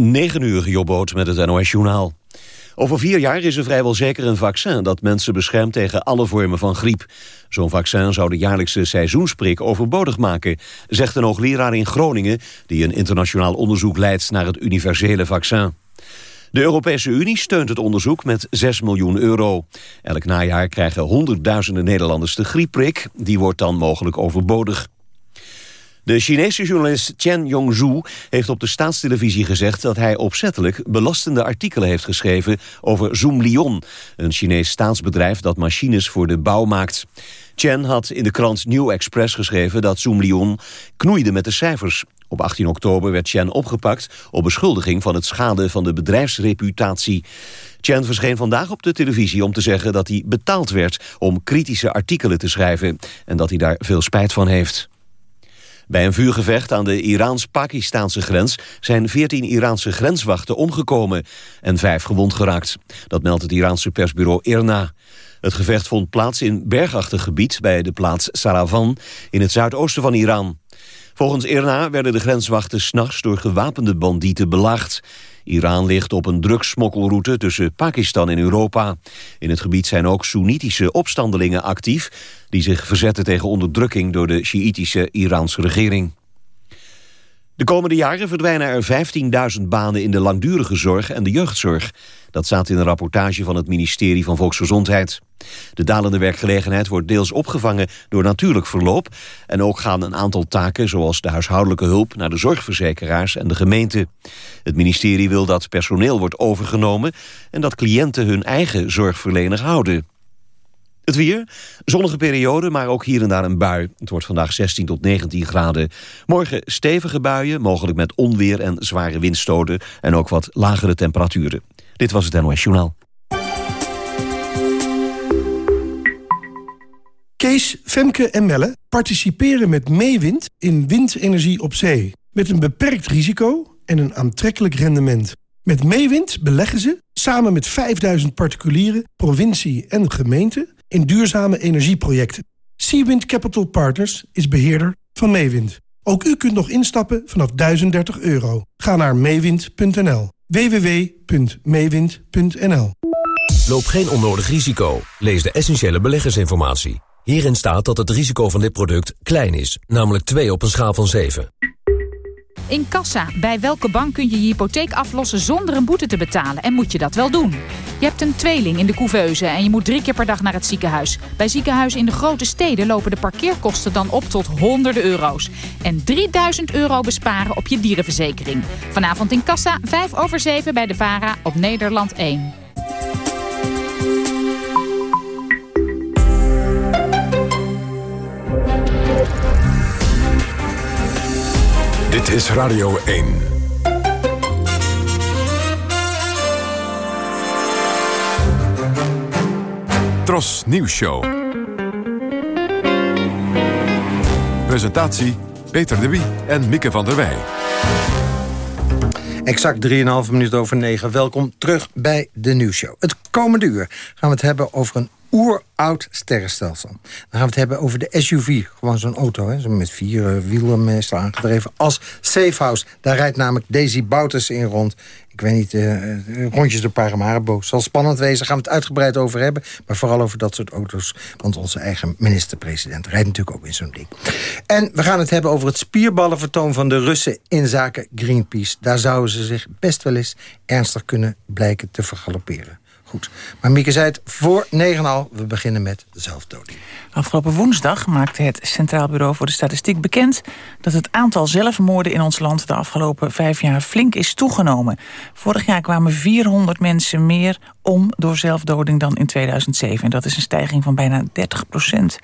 9 uur, Jobboot met het NOS-journaal. Over vier jaar is er vrijwel zeker een vaccin dat mensen beschermt tegen alle vormen van griep. Zo'n vaccin zou de jaarlijkse seizoensprik overbodig maken, zegt een hoogleraar in Groningen die een internationaal onderzoek leidt naar het universele vaccin. De Europese Unie steunt het onderzoek met 6 miljoen euro. Elk najaar krijgen honderdduizenden Nederlanders de griepprik. Die wordt dan mogelijk overbodig. De Chinese journalist Chen Yongzhu heeft op de staatstelevisie gezegd dat hij opzettelijk belastende artikelen heeft geschreven over Zoomlion, een Chinees staatsbedrijf dat machines voor de bouw maakt. Chen had in de krant New Express geschreven dat Zoomlion knoeide met de cijfers. Op 18 oktober werd Chen opgepakt op beschuldiging van het schaden van de bedrijfsreputatie. Chen verscheen vandaag op de televisie om te zeggen dat hij betaald werd om kritische artikelen te schrijven en dat hij daar veel spijt van heeft. Bij een vuurgevecht aan de Iraans-Pakistaanse grens zijn 14 Iraanse grenswachten omgekomen en vijf gewond geraakt. Dat meldt het Iraanse persbureau IRNA. Het gevecht vond plaats in bergachtig gebied bij de plaats Saravan in het zuidoosten van Iran. Volgens IRNA werden de grenswachten s'nachts door gewapende bandieten belaagd. Iran ligt op een drugssmokkelroute tussen Pakistan en Europa. In het gebied zijn ook Soenitische opstandelingen actief... die zich verzetten tegen onderdrukking door de Sjiïtische Iraanse regering. De komende jaren verdwijnen er 15.000 banen in de langdurige zorg en de jeugdzorg. Dat staat in een rapportage van het ministerie van Volksgezondheid. De dalende werkgelegenheid wordt deels opgevangen door natuurlijk verloop... en ook gaan een aantal taken, zoals de huishoudelijke hulp... naar de zorgverzekeraars en de gemeente. Het ministerie wil dat personeel wordt overgenomen... en dat cliënten hun eigen zorgverlener houden. Het weer, zonnige periode, maar ook hier en daar een bui. Het wordt vandaag 16 tot 19 graden. Morgen stevige buien, mogelijk met onweer en zware windstoten... en ook wat lagere temperaturen. Dit was het NOS Journaal. Kees, Femke en Melle participeren met Meewind in windenergie op zee. Met een beperkt risico en een aantrekkelijk rendement. Met Meewind beleggen ze, samen met 5000 particulieren, provincie en gemeente... in duurzame energieprojecten. Seawind Capital Partners is beheerder van Meewind. Ook u kunt nog instappen vanaf 1030 euro. Ga naar meewind.nl www.meewind.nl Loop geen onnodig risico. Lees de essentiële beleggersinformatie. Hierin staat dat het risico van dit product klein is, namelijk 2 op een schaal van 7. In Kassa, bij welke bank kun je je hypotheek aflossen zonder een boete te betalen? En moet je dat wel doen? Je hebt een tweeling in de couveuse en je moet drie keer per dag naar het ziekenhuis. Bij ziekenhuizen in de grote steden lopen de parkeerkosten dan op tot honderden euro's. En 3000 euro besparen op je dierenverzekering. Vanavond in Kassa, 5 over 7 bij de VARA op Nederland 1. Dit is Radio 1. Tros Nieuws Show. Presentatie Peter de Wie en Mieke van der Wij. Exact 3,5 minuten over 9. Welkom terug bij de nieuwsshow. Het komende uur gaan we het hebben over een oeroud sterrenstelsel. Dan gaan we het hebben over de SUV. Gewoon zo'n auto, hè? Zo met vier uh, wielen meestal aangedreven. Als safehouse. Daar rijdt namelijk Daisy Bouters in rond. Ik weet niet, uh, rondjes door Paramaribo. Zal spannend wezen, gaan we het uitgebreid over hebben. Maar vooral over dat soort auto's. Want onze eigen minister-president rijdt natuurlijk ook in zo'n ding. En we gaan het hebben over het spierballenvertoon van de Russen... in zaken Greenpeace. Daar zouden ze zich best wel eens ernstig kunnen blijken te vergalopperen. Goed. Maar Mieke zei het voor 9,5. We beginnen met zelfdoding. Afgelopen woensdag maakte het Centraal Bureau voor de Statistiek bekend... dat het aantal zelfmoorden in ons land de afgelopen vijf jaar flink is toegenomen. Vorig jaar kwamen 400 mensen meer om door zelfdoding dan in 2007. En dat is een stijging van bijna 30 procent.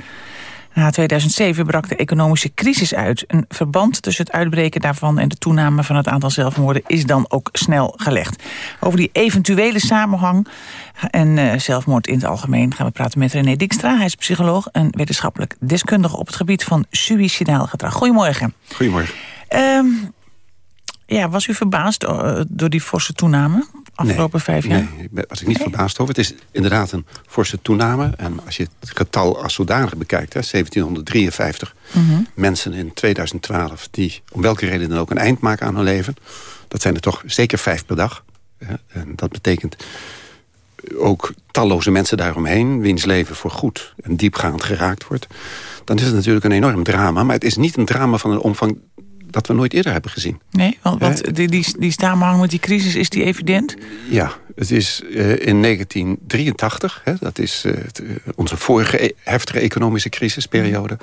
Na 2007 brak de economische crisis uit. Een verband tussen het uitbreken daarvan en de toename van het aantal zelfmoorden is dan ook snel gelegd. Over die eventuele samenhang en uh, zelfmoord in het algemeen gaan we praten met René Dijkstra. Hij is psycholoog en wetenschappelijk deskundige op het gebied van suicidaal gedrag. Goedemorgen. Goedemorgen. Um, ja, was u verbaasd door, door die forse toename? Afgelopen vijf jaar? Nee, was ik niet verbaasd over. Het is inderdaad een forse toename. En als je het getal als zodanig bekijkt... Hè, 1753 Mhm. mensen in 2012... die om welke reden dan ook een eind maken aan hun leven... dat zijn er toch zeker vijf per dag. Hè. En dat betekent ook talloze mensen daaromheen... wiens leven voorgoed en diepgaand geraakt wordt... dan is het natuurlijk een enorm drama. Maar het is niet een drama van een omvang dat we nooit eerder hebben gezien. Nee, want, want die, die, die samenhang met die crisis, is die evident? Ja, het is eh, in 1983, hè, dat is eh, eh, onze vorige e- heftige economische crisisperiode...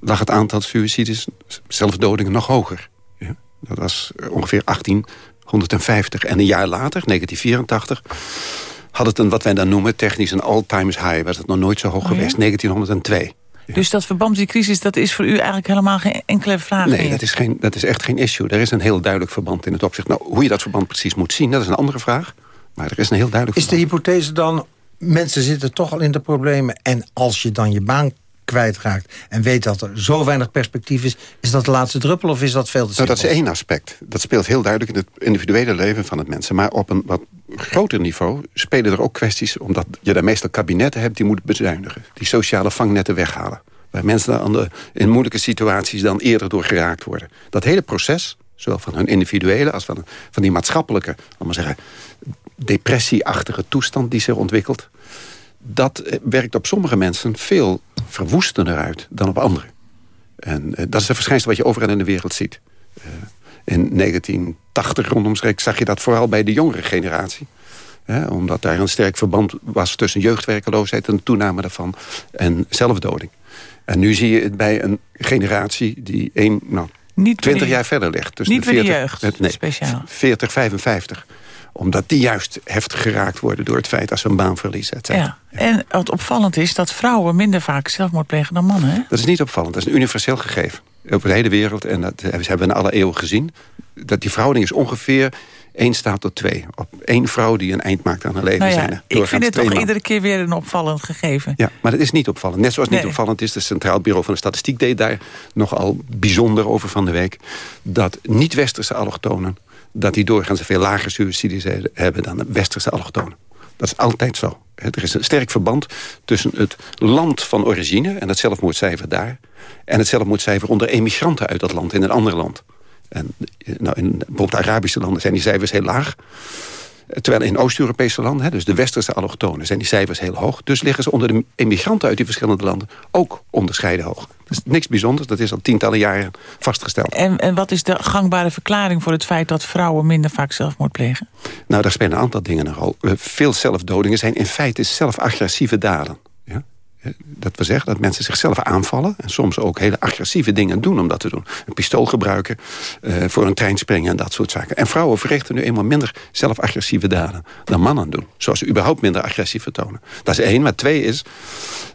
lag het aantal suicides, zelfdodingen, nog hoger. Ja, dat was ongeveer 1850. En een jaar later, 1984, had het een, wat wij dan noemen... technisch een all-times high, was het nog nooit zo hoog Oh ja? geweest, 1902. Dus dat verband met die crisis, dat is voor u eigenlijk helemaal geen enkele vraag Nee, meer? dat is, geen, dat is echt geen issue. Er is een heel duidelijk verband in het opzicht. Nou, hoe je dat verband precies moet zien, dat is een andere vraag. Maar er is een heel duidelijk Is de hypothese dan, mensen zitten toch al in de problemen... en als je dan je baan kwijtraakt en weet dat er zo weinig perspectief is... is dat de laatste druppel of is dat veel te Nou, dat is één aspect. Dat speelt heel duidelijk in het individuele leven van het mensen. Maar op een wat groter niveau spelen er ook kwesties... omdat je daar meestal kabinetten hebt die moeten bezuinigen. Die sociale vangnetten weghalen. Waar mensen aan de, in moeilijke situaties dan eerder door geraakt worden. Dat hele proces, zowel van hun individuele als van, van die maatschappelijke... maar zeggen, depressieachtige toestand die zich ontwikkelt... dat eh, werkt op sommige mensen veel verwoestender uit dan op anderen. En eh, dat is een verschijnsel wat je overal in de wereld ziet. Eh, in 1980 rondomstreeks zag je dat vooral bij de jongere generatie. Omdat daar een sterk verband was tussen jeugdwerkeloosheid... en de toename daarvan en zelfdoding. En nu zie je het bij een generatie die één, nou, Niet 20 bij de- jaar verder ligt. Dus Niet bij de jeugd, het- nee, speciaal. 40, 55 omdat die juist heftig geraakt worden door het feit dat ze een baan verliezen. Ja. En wat opvallend is dat vrouwen minder vaak zelfmoord plegen dan mannen. Hè? Dat is niet opvallend. Dat is een universeel gegeven. Over de hele wereld. En dat hebben we in alle eeuwen gezien. Dat die verhouding is ongeveer 1 staat tot 2. Op één vrouw die een eind maakt aan haar leven Nou ja, ik vind het twee toch iedere keer weer een opvallend gegeven. Ja, maar dat is niet opvallend. Net zoals niet opvallend is... het Centraal Bureau van de Statistiek deed daar nogal bijzonder over van de week... dat niet-westerse allochtonen... dat die doorgaans veel lager suicides hebben dan de westerse allochtonen. Dat is altijd zo. Er is een sterk verband tussen het land van origine... en het zelfmoordcijfer daar... en het zelfmoordcijfer onder emigranten uit dat land in een ander land. En, nou, in bijvoorbeeld Arabische landen zijn die cijfers heel laag... Terwijl in Oost-Europese landen, hè, dus de westerse allochtonen... zijn die cijfers heel hoog. Dus liggen ze onder de emigranten uit die verschillende landen... ook onderscheiden hoog. Dat is niks bijzonders, dat is al tientallen jaren vastgesteld. En, en wat is de gangbare verklaring voor het feit dat vrouwen minder vaak zelfmoord plegen? Nou, daar spelen een aantal dingen een rol. Eh, Veel zelfdodingen zijn in feite zelfagressieve daden. Dat wil zeggen dat mensen zichzelf aanvallen... en soms ook hele agressieve dingen doen om dat te doen. Een pistool gebruiken, eh, voor een trein springen en dat soort zaken. En vrouwen verrichten nu eenmaal minder zelfagressieve daden... dan mannen doen. Zoals ze überhaupt minder agressie vertonen. Dat is één. Maar twee is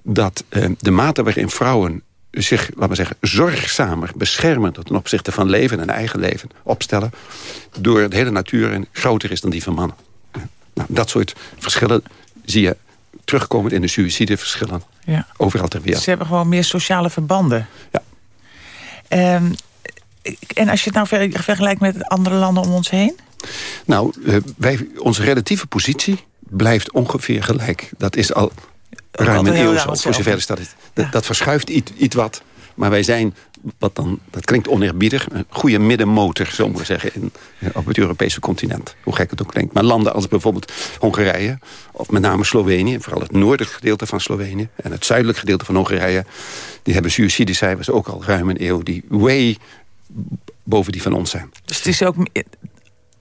dat eh, de mate waarin vrouwen zich, laten we zeggen, zorgzamer, beschermender... ten opzichte van leven en eigen leven opstellen... door de hele natuur groter is dan die van mannen. Nou, dat soort verschillen zie je terugkomen in de suïcideverschillen Ja. overal ter wereld. Ze hebben gewoon meer sociale verbanden. Ja. Ehm, en als je het nou ver- vergelijkt met andere landen om ons heen? Nou, eh, wij, onze relatieve positie blijft ongeveer gelijk. Dat is al ruim een eeuw zo, voor zover is dat het. Dat, Ja. dat verschuift iets, iets wat. Maar wij zijn, wat dan, dat klinkt oneerbiedig... een goede middenmotor, zo moet ik zeggen, in, op het Europese continent. Hoe gek het ook klinkt. Maar landen als bijvoorbeeld Hongarije... of met name Slovenië, vooral het noordelijk gedeelte van Slovenië... en het zuidelijk gedeelte van Hongarije... die hebben suïcidecijfers ook al ruim een eeuw... die way boven die van ons zijn. Dus het is ook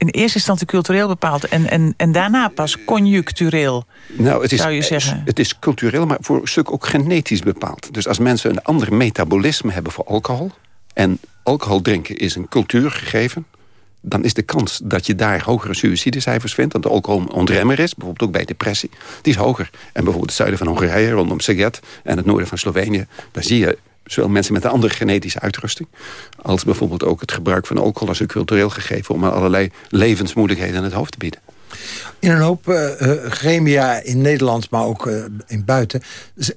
in eerste instantie cultureel bepaald... en, en, en daarna pas conjunctureel. Nou, het is, Zou je zeggen? Het is cultureel, maar voor een stuk ook genetisch bepaald. Dus als mensen een ander metabolisme hebben voor alcohol... en alcohol drinken is een cultuurgegeven... dan is de kans dat je daar hogere suïcidecijfers vindt... want de alcohol ontremmer is, bijvoorbeeld ook bij depressie... die is hoger. En bijvoorbeeld het zuiden van Hongarije, rondom Szeged... en het noorden van Slovenië, daar zie je... Zowel mensen met een andere genetische uitrusting... als bijvoorbeeld ook het gebruik van alcohol als een cultureel gegeven... om allerlei levensmoeilijkheden in het hoofd te bieden. In een hoop uh, gremia in Nederland, maar ook uh, in buiten...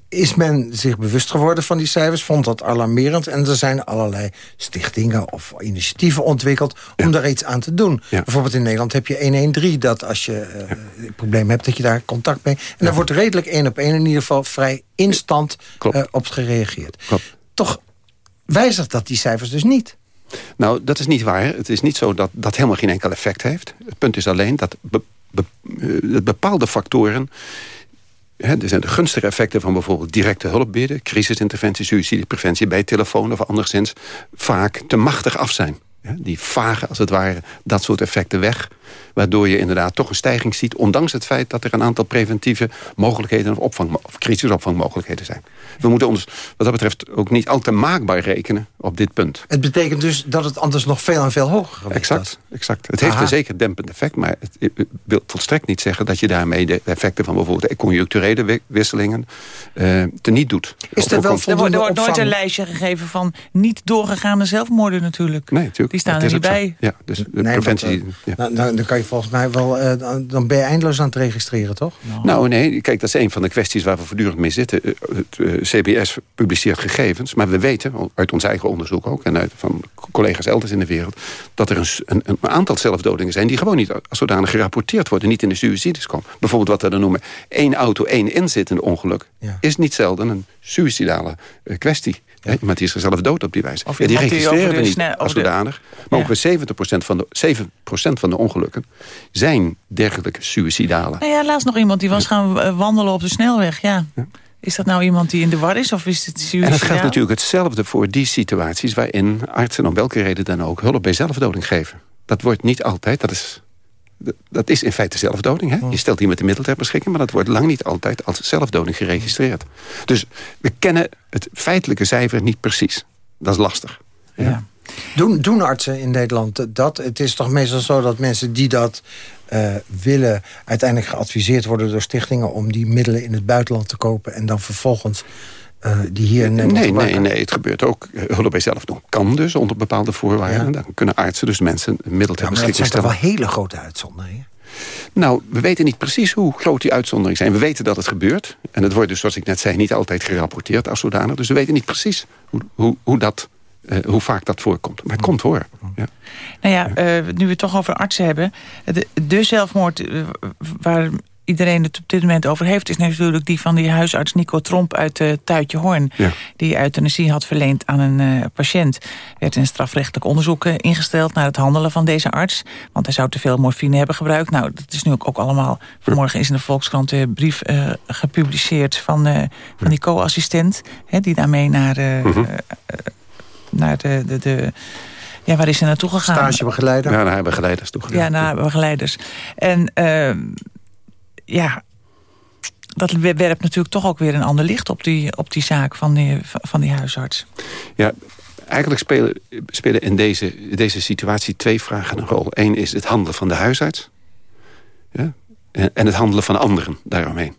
is men zich bewust geworden van die cijfers, vond dat alarmerend... en er zijn allerlei stichtingen of initiatieven ontwikkeld... om daar iets aan te doen. Ja. Bijvoorbeeld in Nederland heb je 113... dat als je ja. een probleem hebt, dat je daar contact mee... en daar wordt redelijk één op één in ieder geval vrij instant op gereageerd. Klopt. Toch wijzigt dat die cijfers dus niet. Nou, dat is niet waar. Het is niet zo dat dat helemaal geen enkel effect heeft. Het punt is alleen dat eh, bepaalde factoren... Hè, er zijn de gunstige effecten van bijvoorbeeld directe hulp bieden... crisisinterventie, suïcidepreventie bij telefoon of anderszins... vaak te machtig af zijn. Die vagen als het ware dat soort effecten weg. Waardoor je inderdaad toch een stijging ziet... ondanks het feit dat er een aantal preventieve mogelijkheden... of, opvang, of crisisopvangmogelijkheden zijn. We moeten ons wat dat betreft ook niet al te maakbaar rekenen op dit punt. Het betekent dus dat het anders nog veel en veel hoger gaat. Exact, exact. Het heeft een zeker dempend effect... maar het wil volstrekt niet zeggen dat je daarmee de effecten... van bijvoorbeeld de conjuncturele wisselingen uh, teniet doet. Is er, wel er, wordt, er wordt nooit een lijstje gegeven van niet doorgegaane zelfmoorden natuurlijk. Nee, natuurlijk. Die staan er niet bij. Ja, dus de preventie... Dat, ja. nou, nou, dan kan je volgens mij wel... Uh, dan ben je eindeloos aan het registreren, toch? Nou. nou, nee, kijk, dat is een van de kwesties waar we voortdurend mee zitten. Eh, het uh, CBS publiceert gegevens, maar we weten, uit ons eigen onderzoek ook... en uit van collega's elders in de wereld... dat er een, een, een aantal zelfdodingen zijn... die gewoon niet als zodanig gerapporteerd worden... niet in de suicides komen. Bijvoorbeeld wat we dan noemen... één auto, één inzittende ongeluk... Ja. is niet zelden een suicidale kwestie. Ja. Iemand die is zelf dood op die wijze. Of ja, die registreren we niet als zodanig. Maar ja. ongeveer 70% van, de, 7% van de ongelukken zijn dergelijke suïcidale. Nou ja, laatst nog iemand die was gaan wandelen op de snelweg. Ja. Is dat nou iemand die in de war is of is het suicidaal? En het geldt natuurlijk hetzelfde voor die situaties... waarin artsen om welke reden dan ook hulp bij zelfdoding geven. Dat wordt niet altijd, dat is dat is in feite zelfdoding. Hè? Je stelt iemand de middel ter beschikking... maar dat wordt lang niet altijd als zelfdoding geregistreerd. Dus we kennen het feitelijke cijfer niet precies. Dat is lastig. Ja. ja. Doen, doen artsen in Nederland dat? Het is toch meestal zo dat mensen die dat uh, willen... uiteindelijk geadviseerd worden door stichtingen... om die middelen in het buitenland te kopen... en dan vervolgens uh, die hier in Nee, nee, nee, het gebeurt ook. Hulp bij zelfdoding kan dus onder bepaalde voorwaarden. Ja. Dan kunnen artsen dus mensen een middel ter beschikking stellen. dat zijn toch wel hele grote uitzonderingen? Nou, we weten niet precies hoe groot die uitzonderingen zijn. We weten dat het gebeurt. En het wordt dus, zoals ik net zei, niet altijd gerapporteerd als zodanig. Dus we weten niet precies hoe, hoe, hoe, dat, uh, hoe vaak dat voorkomt. Maar het komt voor. Ja. Nou ja, uh, nu we het toch over artsen hebben. De, de zelfmoord uh, waar iedereen het op dit moment over heeft... is natuurlijk die van die huisarts Nico Tromp uit uh, Tuitje Hoorn... Ja. die euthanasie had verleend aan een uh, patiënt. Er werd een strafrechtelijk onderzoek uh, ingesteld naar het handelen van deze arts. Want hij zou te veel morfine hebben gebruikt. Nou, dat is nu ook, ook allemaal... Vanmorgen is in de Volkskrant een brief gepubliceerd van, van die co-assistent... die daarmee naar, mm -hmm. naar de... de, de ja, waar is hij naartoe gegaan? Stagebegeleider? Ja, naar begeleiders toe Ja, naar begeleiders. En ehm, ja, dat werpt natuurlijk toch ook weer een ander licht op die, op die zaak van die, van die huisarts. Ja, eigenlijk spelen, spelen in deze, deze situatie twee vragen een rol. Eén is het handelen van de huisarts. Ja, en het handelen van anderen daaromheen.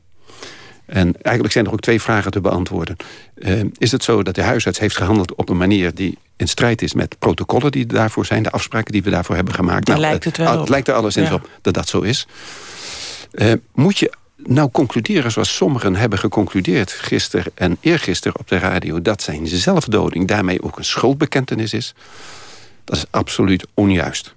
En eigenlijk zijn er ook twee vragen te beantwoorden. Uh, is het zo dat de huisarts heeft gehandeld op een manier... die in strijd is met protocollen die daarvoor zijn... de afspraken die we daarvoor hebben gemaakt? nou, lijkt het wel Het lijkt er alleszins ja. op dat dat zo is. Uh, moet je nou concluderen zoals sommigen hebben geconcludeerd... gisteren en eergisteren op de radio... dat zijn zelfdoding daarmee ook een schuldbekentenis is... dat is absoluut onjuist.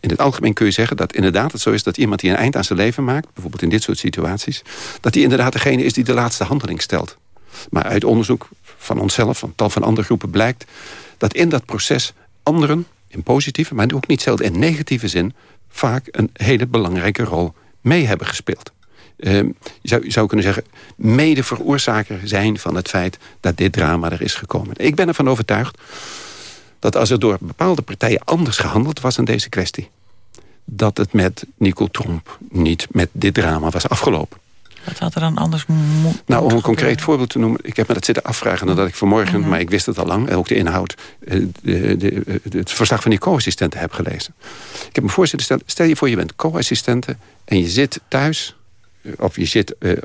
In het algemeen kun je zeggen dat inderdaad het zo is... dat iemand die een eind aan zijn leven maakt... bijvoorbeeld in dit soort situaties... dat die inderdaad degene is die de laatste handeling stelt. Maar uit onderzoek van onszelf, van tal van andere groepen... blijkt dat in dat proces anderen, in positieve... maar ook niet zelden in negatieve zin... vaak een hele belangrijke rol mee hebben gespeeld. Uh, je, zou, zou kunnen zeggen, mede veroorzaker zijn van het feit dat dit drama er is gekomen. Ik ben ervan overtuigd dat als er door bepaalde partijen anders gehandeld was in deze kwestie... dat het met Nico Tromp niet met dit drama was afgelopen. Wat had er dan anders moeten Nou, om een concreet voorbeeld te noemen. Ik heb me dat zitten afvragen nadat ik vanmorgen... Mhm. maar ik wist het al lang, ook de inhoud... Eh, de, de, de, het verslag van die co-assistenten heb gelezen. Ik heb me voorzitten, stel je voor je bent co-assistente... en je zit thuis, eh, of je zit uh,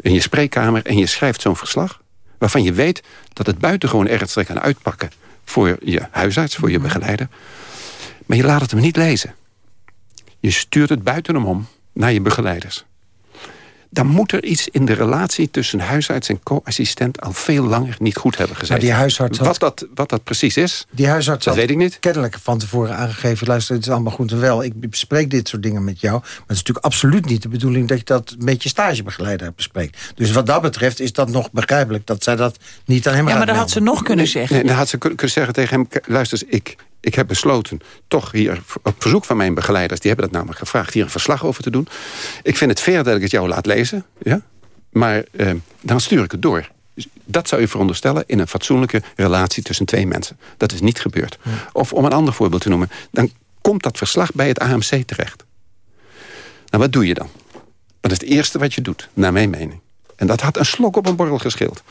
in je spreekkamer... en je schrijft zo'n verslag... waarvan je weet dat het buitengewoon ernstig kan uitpakken... voor je huisarts, voor je mhm. begeleider. Maar je laat het hem niet lezen. Je stuurt het buiten hem om naar je begeleiders dan moet er iets in de relatie tussen huisarts en co-assistent... al veel langer niet goed hebben gezeten. Maar die huisarts had, wat, dat, wat dat precies is, die huisarts dat had weet ik niet. kennelijk van tevoren aangegeven... luister, het is allemaal goed en wel, ik bespreek dit soort dingen met jou... maar het is natuurlijk absoluut niet de bedoeling... dat je dat met je stagebegeleider bespreekt. Dus wat dat betreft is dat nog begrijpelijk... dat zij dat niet aan hem Ja, maar dan had ze nog kunnen zeggen. Nee, dan had ze kunnen zeggen tegen hem... luister, ik, ik heb besloten toch hier op verzoek van mijn begeleiders... die hebben dat namelijk gevraagd, hier een verslag over te doen. Ik vind het fair dat ik het jou laat lezen. Ja? Maar eh, dan stuur ik het door. Dat zou je veronderstellen in een fatsoenlijke relatie tussen twee mensen. Dat is niet gebeurd. Of om een ander voorbeeld te noemen... dan komt dat verslag bij het AMC terecht. Nou, wat doe je dan? Dat is het eerste wat je doet, naar mijn mening. En dat had een slok op een borrel geschild.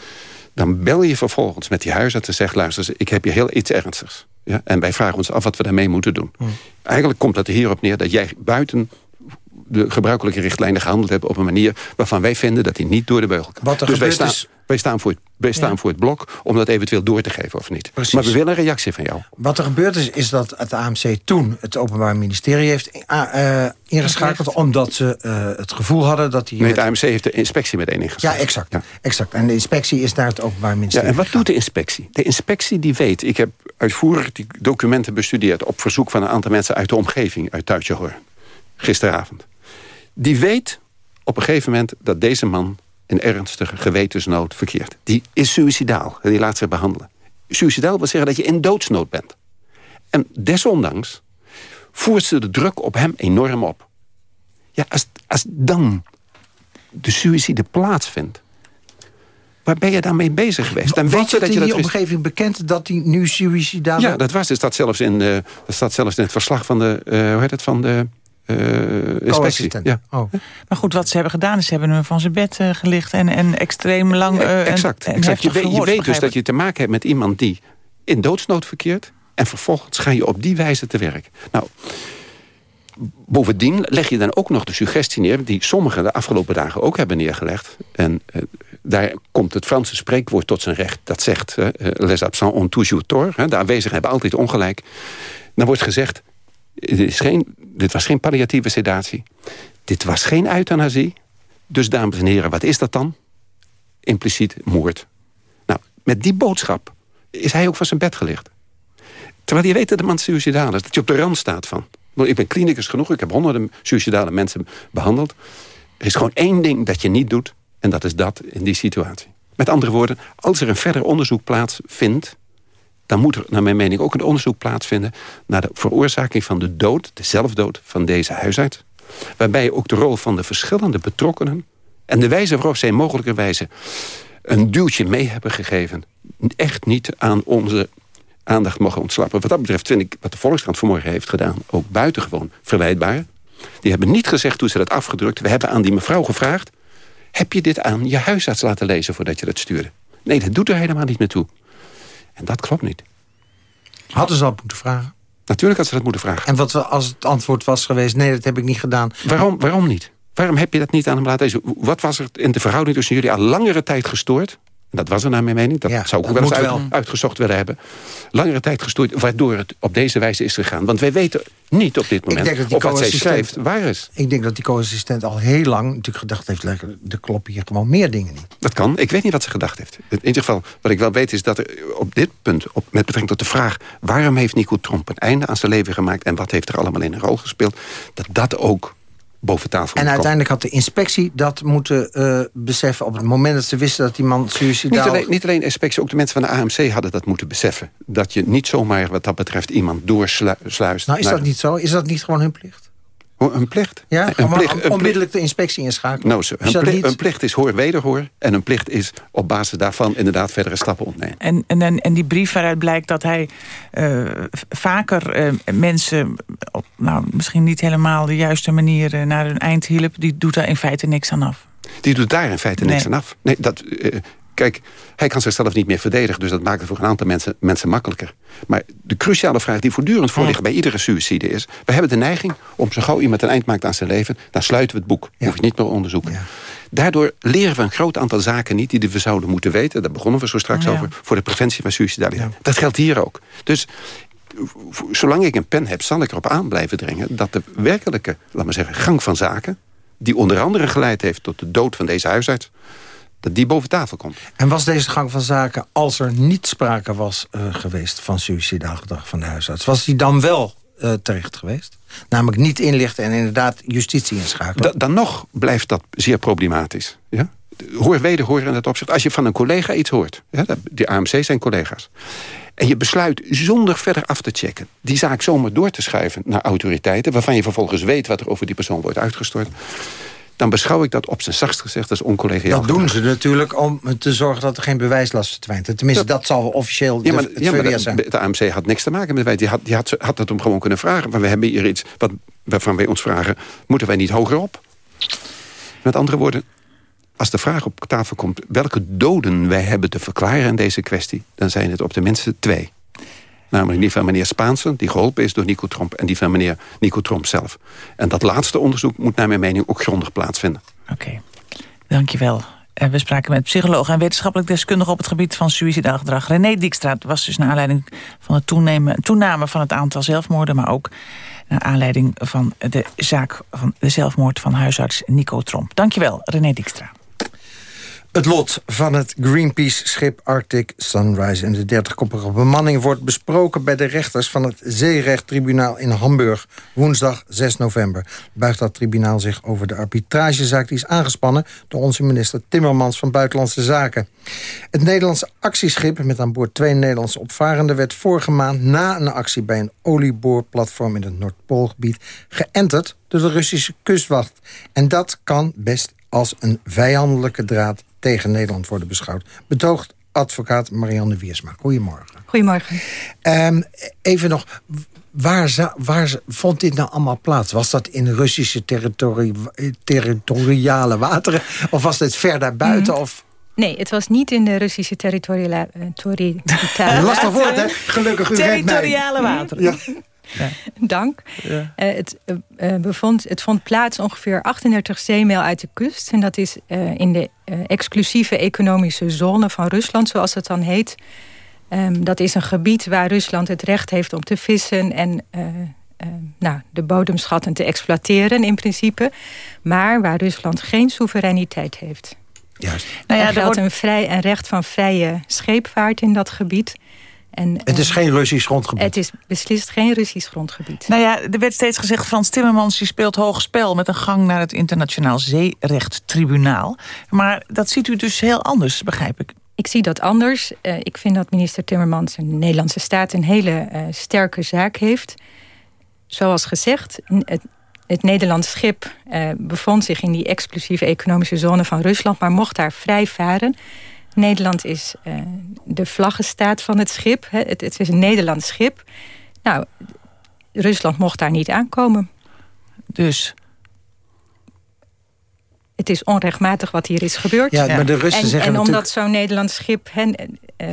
Dan bel je vervolgens met die huisarts en zegt... luister, ik heb hier heel iets ernstigs. Ja? En wij vragen ons af wat we daarmee moeten doen. Eigenlijk komt het er hierop neer dat jij buiten de gebruikelijke richtlijnen gehandeld hebt... op een manier waarvan wij vinden dat die niet door de beugel kan. Wat er dus wij gebeurt staan, is- wij staan, voor, het, wij staan Ja. voor het blok om dat eventueel door te geven of niet. Precies. Maar we willen een reactie van jou. Wat er gebeurd is, is dat het AMC toen het Openbaar Ministerie heeft eh, ingeschakeld... omdat ze eh, het gevoel hadden dat die... Nee, het AMC heeft de inspectie meteen ja, ingesteld. exact, Ja. exact. En de inspectie is naar het Openbaar Ja, Ministerie en wat doet de inspectie? De inspectie die weet... Ik heb uitvoerig die documenten bestudeerd... op verzoek van een aantal mensen uit de omgeving... uit Tuitjehoorn, gisteravond. Die weet op een gegeven moment dat deze man... in ernstige gewetensnood verkeert. Die is suicidaal en die laat zich behandelen. Suicidaal wil zeggen dat je in doodsnood bent. En desondanks voert ze de druk op hem enorm op. Ja, als, als dan de suïcide plaatsvindt... waar ben je dan mee bezig geweest? Dan weet je dat in je die dat... ris- omgeving bekend dat hij nu suicidaal... Ja, dat was. Dat staat zelfs in, de, dat staat zelfs in het verslag van de, eh, hoe heet het, van de eh, inspectie. Co-assistent. Ja. Oh. Maar goed, wat ze hebben gedaan is... ze hebben hem van zijn bed eh, gelicht en, en extreem lang... eh, en- exact. en exact. Je, weet, je verhoord, weet dus dat je te maken hebt met iemand die in doodsnood verkeert... en vervolgens ga je op die wijze te werk. Nou, bovendien leg je dan ook nog de suggestie neer... die sommigen de afgelopen dagen ook hebben neergelegd. En eh, daar komt het Franse spreekwoord tot zijn recht. Dat zegt, eh, les absents ont toujours tort. Hè, de aanwezigen hebben altijd ongelijk. Dan wordt gezegd, dit, is geen, dit was geen palliatieve sedatie. Dit was geen euthanasie. Dus dames en heren, wat is dat dan? Impliciet moord. Nou, met die boodschap is hij ook van zijn bed gelicht. Terwijl je weet dat de man suicidaal is. Dat je op de rand staat van. Ik ben klinicus genoeg. Ik heb honderden suicidale mensen behandeld. Er is gewoon één ding dat je niet doet. En dat is dat in die situatie. Met andere woorden, als er een verder onderzoek plaatsvindt... dan moet er naar mijn mening ook een onderzoek plaatsvinden... naar de veroorzaking van de dood, de zelfdood van deze huisarts. Waarbij ook de rol van de verschillende betrokkenen... en de wijze waarop zij mogelijkerwijze een duwtje mee hebben gegeven... echt niet aan onze aandacht mogen ontslappen. Wat dat betreft vind ik wat de Volkskrant vanmorgen heeft gedaan... ook buitengewoon verwijtbaar. Die hebben niet gezegd toen ze dat afgedrukt... we hebben aan die mevrouw gevraagd... heb je dit aan je huisarts laten lezen voordat je dat stuurde? Nee, dat doet er helemaal niet meer toe. En dat klopt niet. Hadden ze dat moeten vragen? Natuurlijk had ze dat moeten vragen. En wat we, als het antwoord was geweest... nee, dat heb ik niet gedaan. Waarom, waarom niet? Waarom heb je dat niet aan hem laten lezen? Wat was er in de verhouding tussen jullie al langere tijd gestoord? Dat was er naar mijn mening. Dat Ja, zou ik ook wel eens uit- wel. uitgezocht willen hebben. Langere tijd gestoord, waardoor het op deze wijze is gegaan. Want wij weten niet op dit moment of wat zij schrijft waar is. Ik denk dat die co-assistent al heel lang natuurlijk gedacht heeft... er kloppen hier gewoon meer dingen niet. Dat kan. Ik weet niet wat ze gedacht heeft. In ieder geval, wat ik wel weet is dat er op dit punt... Op, met betrekking tot de vraag... waarom heeft Nico Tromp een einde aan zijn leven gemaakt... en wat heeft er allemaal in een rol gespeeld... dat dat ook boven tafel En uiteindelijk had de inspectie dat moeten eh, beseffen... op het moment dat ze wisten dat die man Niet suicidaal... alleen, niet alleen inspectie, ook de mensen van de AMC hadden dat moeten beseffen. Dat je niet zomaar wat dat betreft iemand doorsluist. Nou, is dat niet zo? Is dat niet gewoon hun plicht? Een plicht? Ja, een gewoon plicht, een plicht. onmiddellijk de inspectie inschakelen. Nou, zo, Is een, plicht, niet- een plicht is hoor wederhoor. En een plicht is op basis daarvan inderdaad verdere stappen ontnemen. En, en, en, en die brief waaruit blijkt dat hij eh, vaker eh, mensen... op nou, misschien niet helemaal de juiste manier eh, naar hun eind hielp... die doet daar in feite niks aan af. Die doet daar in feite niks Nee. aan af. Nee, dat, eh, kijk, hij kan zichzelf niet meer verdedigen... dus dat maakt het voor een aantal mensen, mensen makkelijker. Maar de cruciale vraag die voortdurend voor ligt bij iedere suïcide is... we hebben de neiging om zo gauw iemand een eind maakt aan zijn leven... dan sluiten we het boek. Ja. Hoef je niet meer onderzoeken. Ja. Daardoor leren we een groot aantal zaken niet... die we zouden moeten weten. Daar begonnen we zo straks Ja. over. Voor de preventie van suicidaliteit. Dat geldt hier ook. Dus zolang ik een pen heb, zal ik erop aan blijven dringen... dat de werkelijke, laat maar zeggen, gang van zaken... die onder andere geleid heeft tot de dood van deze huisarts... dat die boven tafel komt. En was deze gang van zaken, als er niet sprake was uh, geweest... van suicidaal gedrag van de huisarts... was die dan wel uh, terecht geweest? Namelijk niet inlichten en inderdaad justitie inschakelen? dan nog blijft dat zeer problematisch. Ja? Hoor wederhoor in dat opzicht. Als je van een collega iets hoort... Ja, die AMC zijn collega's... En je besluit zonder verder af te checken... die zaak zomaar door te schuiven naar autoriteiten... waarvan je vervolgens weet wat er over die persoon wordt uitgestort... dan beschouw ik dat op zijn zachtst gezegd als oncollegiaal. Dat doen ze natuurlijk om te zorgen dat er geen bewijslast verdwijnt. Tenminste, dat, zal officieel ja, maar, de, ja, maar de, de, AMC had niks te maken met wij. Die had, die had, had dat hem gewoon kunnen vragen. Maar we hebben hier iets wat, waarvan wij ons vragen... moeten wij niet hoger op? Met andere woorden, als de vraag op tafel komt... welke doden wij hebben te verklaren in deze kwestie... dan zijn het op de minste twee. Namelijk die van meneer Spaansen, die geholpen is door Nico Tromp... en die van meneer Nico Tromp zelf. En dat laatste onderzoek moet naar mijn mening ook grondig plaatsvinden. Oké, dankjewel. En we spraken met psycholoog en wetenschappelijk deskundige... op het gebied van suicidaal gedrag. René Dijkstra was dus naar aanleiding van het toename, toename van het aantal zelfmoorden... maar ook naar aanleiding van de zaak van de zelfmoord van huisarts Nico Tromp. Dankjewel, René Dijkstra. Het lot van het Greenpeace-schip Arctic Sunrise... en de 30-koppige bemanning wordt besproken bij de rechters... van het Zeerechttribunaal in Hamburg, woensdag 6 november. Buigt dat tribunaal zich over de arbitragezaak... die is aangespannen door onze minister Timmermans van Buitenlandse Zaken. Het Nederlandse actieschip met aan boord twee Nederlandse opvarenden... werd vorige maand na een actie bij een olieboorplatform... in het Noordpoolgebied geënterd door de Russische kustwacht. En dat kan best als een vijandelijke draad tegen Nederland worden beschouwd. Betoogt advocaat Marianne Wiersma. Goedemorgen. Goedemorgen. Um, even nog, waar, waar, vond dit nou allemaal plaats? Was dat in Russische territori territoriale wateren? Of was het ver daarbuiten? Mm. Of... Nee, het was niet in de Russische territoriale... Uh, Lastig woord, hè? Gelukkig, u Territoriale wateren. Ja. Ja. Dank. Ja. Uh, het, uh, bevond, het vond plaats ongeveer 38 zeemijl uit de kust. En dat is uh, in de exclusieve economische zone van Rusland, zoals het dan heet. Um, dat is een gebied waar Rusland het recht heeft om te vissen... en nou, de bodemschatten te exploiteren in principe. Maar waar Rusland geen soevereiniteit heeft. Juist. Nou ja, er geldt wordt... een, vrij, een recht van vrije scheepvaart in dat gebied... En, het is geen Russisch grondgebied? Het is beslist geen Russisch grondgebied. Nou ja, er werd steeds gezegd... Frans Timmermans die speelt hoog spel... met een gang naar het internationaal zeerechttribunaal. Maar dat ziet u dus heel anders, begrijp ik. Ik zie dat anders. Uh, ik vind dat minister Timmermans en de Nederlandse staat... een hele uh, sterke zaak heeft. Zoals gezegd, het, het Nederlands schip uh, bevond zich... in die exclusieve economische zone van Rusland... maar mocht daar vrij varen... Nederland is uh, de vlaggenstaat van het schip. Hè. Het, het, is een Nederlands schip. Nou, Rusland mocht daar niet aankomen. Dus? Het is onrechtmatig wat hier is gebeurd. Ja, maar de Russen en, zeggen En omdat zo'n Nederlands schip... Hen, uh,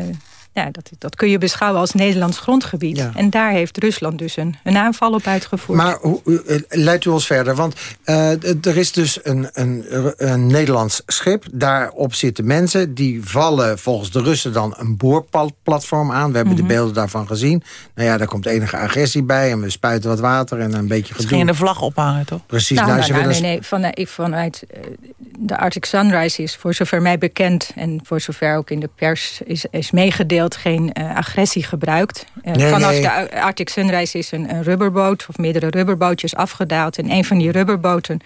ja, dat, dat kun je beschouwen als Nederlands grondgebied. En daar heeft Rusland dus een, een aanval op uitgevoerd. Maar hoe, eh, leidt u ons verder? Want uh, er is dus een, een, een Nederlands schip. Daarop zitten mensen. Die vallen volgens de Russen dan een boorplatform aan. We hebben de mhm. beelden daarvan gezien. Nou ja, daar komt enige agressie bij. En we spuiten wat water en een beetje gedoe. Ze gingen de vlag ophangen, toch? Precies. Nou, nou, nou nee, nee. Vanuit, vanuit de Arctic Sunrise is voor zover mij bekend... en voor zover ook in de pers is, is meegedeeld geen uh, agressie gebruikt. Uh, vanaf de Arctic Sunrise is een, een, rubberboot of meerdere rubberbootjes afgedaald. En een van die rubberboten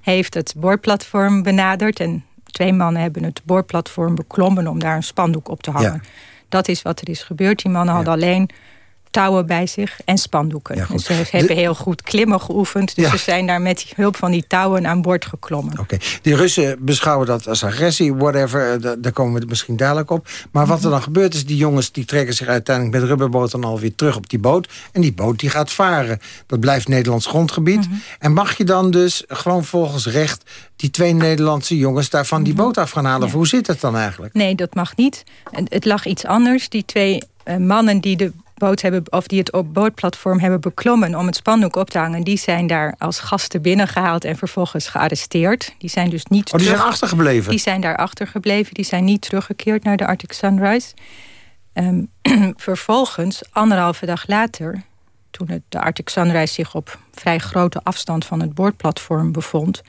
heeft het boorplatform benaderd. En twee mannen hebben het boorplatform beklommen om daar een spandoek op te hangen. Dat is wat er is gebeurd. Die mannen hadden alleen touwen bij zich en spandoeken. Ja, dus ze hebben heel goed klimmen geoefend. Dus ze zijn daar met hulp van die touwen aan boord geklommen. Oké, Die Russen beschouwen dat als agressie, whatever. Eh, daar komen we misschien dadelijk op. Maar wat er dan gebeurt is, die jongens die trekken zich uiteindelijk... met rubberboten alweer terug op die boot. En die boot die gaat varen. Dat blijft Nederlands grondgebied. Mhm. En mag je dan dus gewoon volgens recht... die twee Nederlandse jongens daar van die mhm. boot af gaan halen? hoe zit het dan eigenlijk? Nee, dat mag niet. Het lag iets anders. Die twee uh, mannen die de boot hebben, of die het op bootplatform hebben beklommen om het spandoek op te hangen, die zijn daar als gasten binnengehaald en vervolgens gearresteerd. Die zijn dus niet. Oh, die zijn achtergebleven? Die zijn daar achtergebleven. Die zijn niet teruggekeerd naar de Arctic Sunrise. Ehm, vervolgens, anderhalve dag later, toen het, de Arctic Sunrise zich op vrij grote afstand van het boordplatform bevond,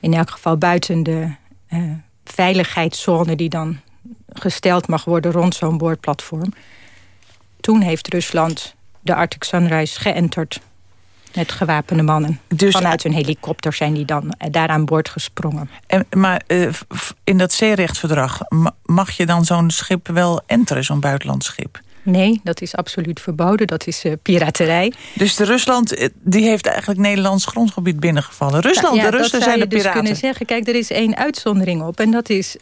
in elk geval buiten de uh, veiligheidszone die dan gesteld mag worden rond zo'n boordplatform. Toen heeft Rusland de Arctic Sunrise geënterd met gewapende mannen. Dus, Vanuit een helikopter zijn die dan eh, daar aan boord gesprongen. En, maar uh, in dat zeerechtverdrag mag je dan zo'n schip wel enteren, zo'n buitenlands schip? Nee, dat is absoluut verboden. Dat is uh, piraterij. Dus de Rusland die heeft eigenlijk Nederlands grondgebied binnengevallen. Rusland, de Russen zijn de piraten. Dat zou je dus kunnen zeggen. Kijk, er is één uitzondering op. En dat is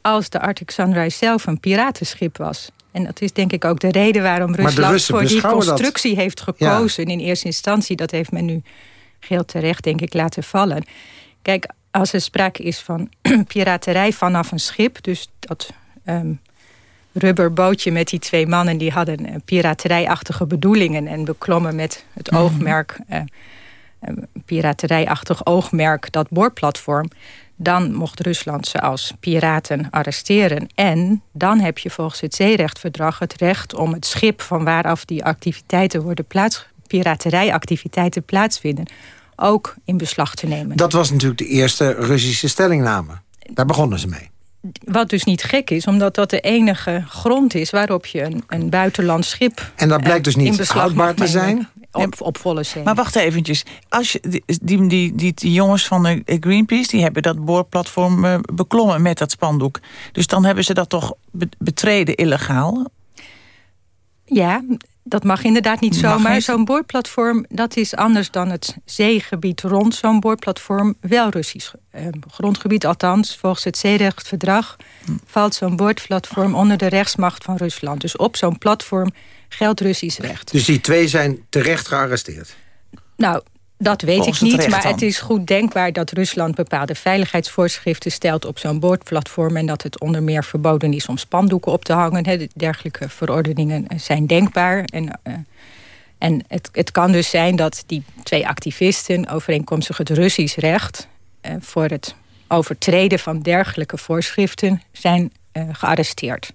als de Arctic Sunrise zelf een piratenschip was. En dat is denk ik ook de reden waarom Rusland voor die constructie heeft gekozen. In eerste instantie, dat heeft men nu heel terecht denk ik laten vallen. Kijk, als er sprake is van piraterij vanaf een schip... dus dat um, rubberbootje met die twee mannen... die hadden uh, piraterijachtige bedoelingen... en beklommen met het mhm. oogmerk... Uh, piraterijachtig oogmerk dat boorplatform dan mocht Rusland ze als piraten arresteren. En dan heb je volgens het zeerechtverdrag het recht om het schip... van waaraf die activiteiten worden plaats, piraterijactiviteiten plaatsvinden... ook in beslag te nemen. Dat was natuurlijk de eerste Russische stellingname. Daar begonnen ze mee. Wat dus niet gek is, omdat dat de enige grond is... waarop je een, een buitenlands schip En dat blijkt dus niet houdbaar te zijn? Op, op volle zee. Maar wacht eventjes. Als je, die, die, die, die, jongens van de Greenpeace... die hebben dat boorplatform uh, beklommen met dat spandoek. Dus dan hebben ze dat toch betreden illegaal? Ja, dat mag inderdaad niet zomaar. Zo'n boorplatform, dat is anders dan het zeegebied rond zo'n boorplatform. Wel Russisch eh, grondgebied, althans volgens het zeerechtverdrag... Hm. valt zo'n boorplatform onder de rechtsmacht van Rusland. Dus op zo'n platform geldt Russisch recht. Dus die twee zijn terecht gearresteerd? Nou, dat weet ik niet, maar het is goed denkbaar dat Rusland bepaalde veiligheidsvoorschriften stelt op zo'n boordplatform en dat het onder meer verboden is om spandoeken op te hangen. dergelijke verordeningen zijn denkbaar. En, uh, en het, het kan dus zijn dat die twee activisten overeenkomstig het Russisch recht uh, voor het overtreden van dergelijke voorschriften zijn uh, gearresteerd.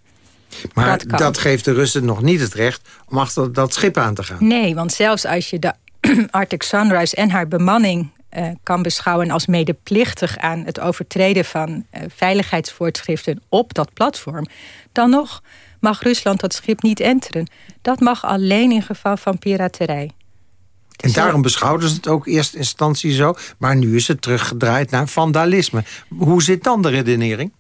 Maar dat, geeft de Russen nog niet het recht om achter dat schip aan te gaan. Nee, want zelfs als je de Arctic Sunrise en haar bemanning uh, kan beschouwen als medeplichtig aan het overtreden van uh, veiligheidsvoorschriften op dat platform, dan nog mag Rusland dat schip niet enteren. Dat mag alleen in geval van piraterij. En daarom beschouwden ze het ook eerst instantie zo, maar nu is het teruggedraaid naar vandalisme. Hoe zit dan de redenering?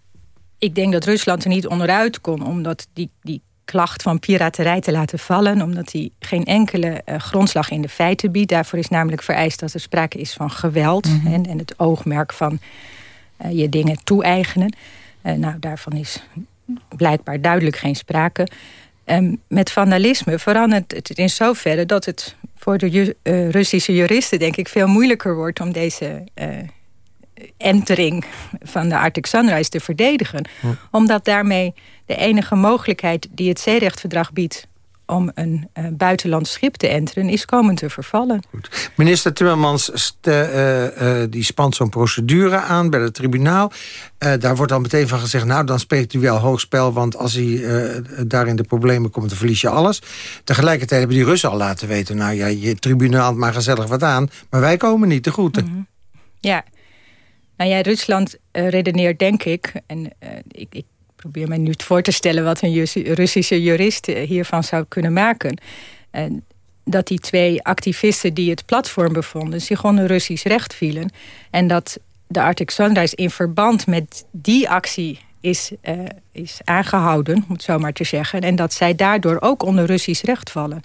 ik denk dat Rusland er niet onderuit kon... omdat die, die klacht van piraterij te laten vallen... omdat die geen enkele uh, grondslag in de feiten biedt. Daarvoor is namelijk vereist dat er sprake is van geweld... Mm en, en, het oogmerk van uh, je dingen toe-eigenen. Uh, nou, daarvan is blijkbaar duidelijk geen sprake. Um, met vandalisme verandert het in zoverre dat het voor de Russische juristen... denk ik veel moeilijker wordt om deze entering van de Arctic Sunrise te verdedigen. Omdat daarmee de enige mogelijkheid die het zeerechtverdrag biedt om een uh, buitenlands schip te enteren, is komen te vervallen. Goed. Minister Timmermans uh, uh, die spant zo'n procedure aan bij het tribunaal. daar wordt dan meteen van gezegd, nou dan spreekt u wel hoogspel... want als hij daar in de problemen komt, dan verlies je alles. Tegelijkertijd hebben die Russen al laten weten... nou ja, je tribunaal maar gezellig wat aan, maar wij komen niet te groeten. Mm Ja, nou ja, Rusland uh, redeneert denk ik... en uh, ik, ik, probeer me nu voor te stellen... wat een Russische jurist eh, hiervan zou kunnen maken... En dat die twee activisten die het platform bevonden... zich onder Russisch recht vielen. En dat de Arctic Sunrise in verband met die actie is, is aangehouden, om het zo maar te zeggen. En dat zij daardoor ook onder Russisch recht vallen.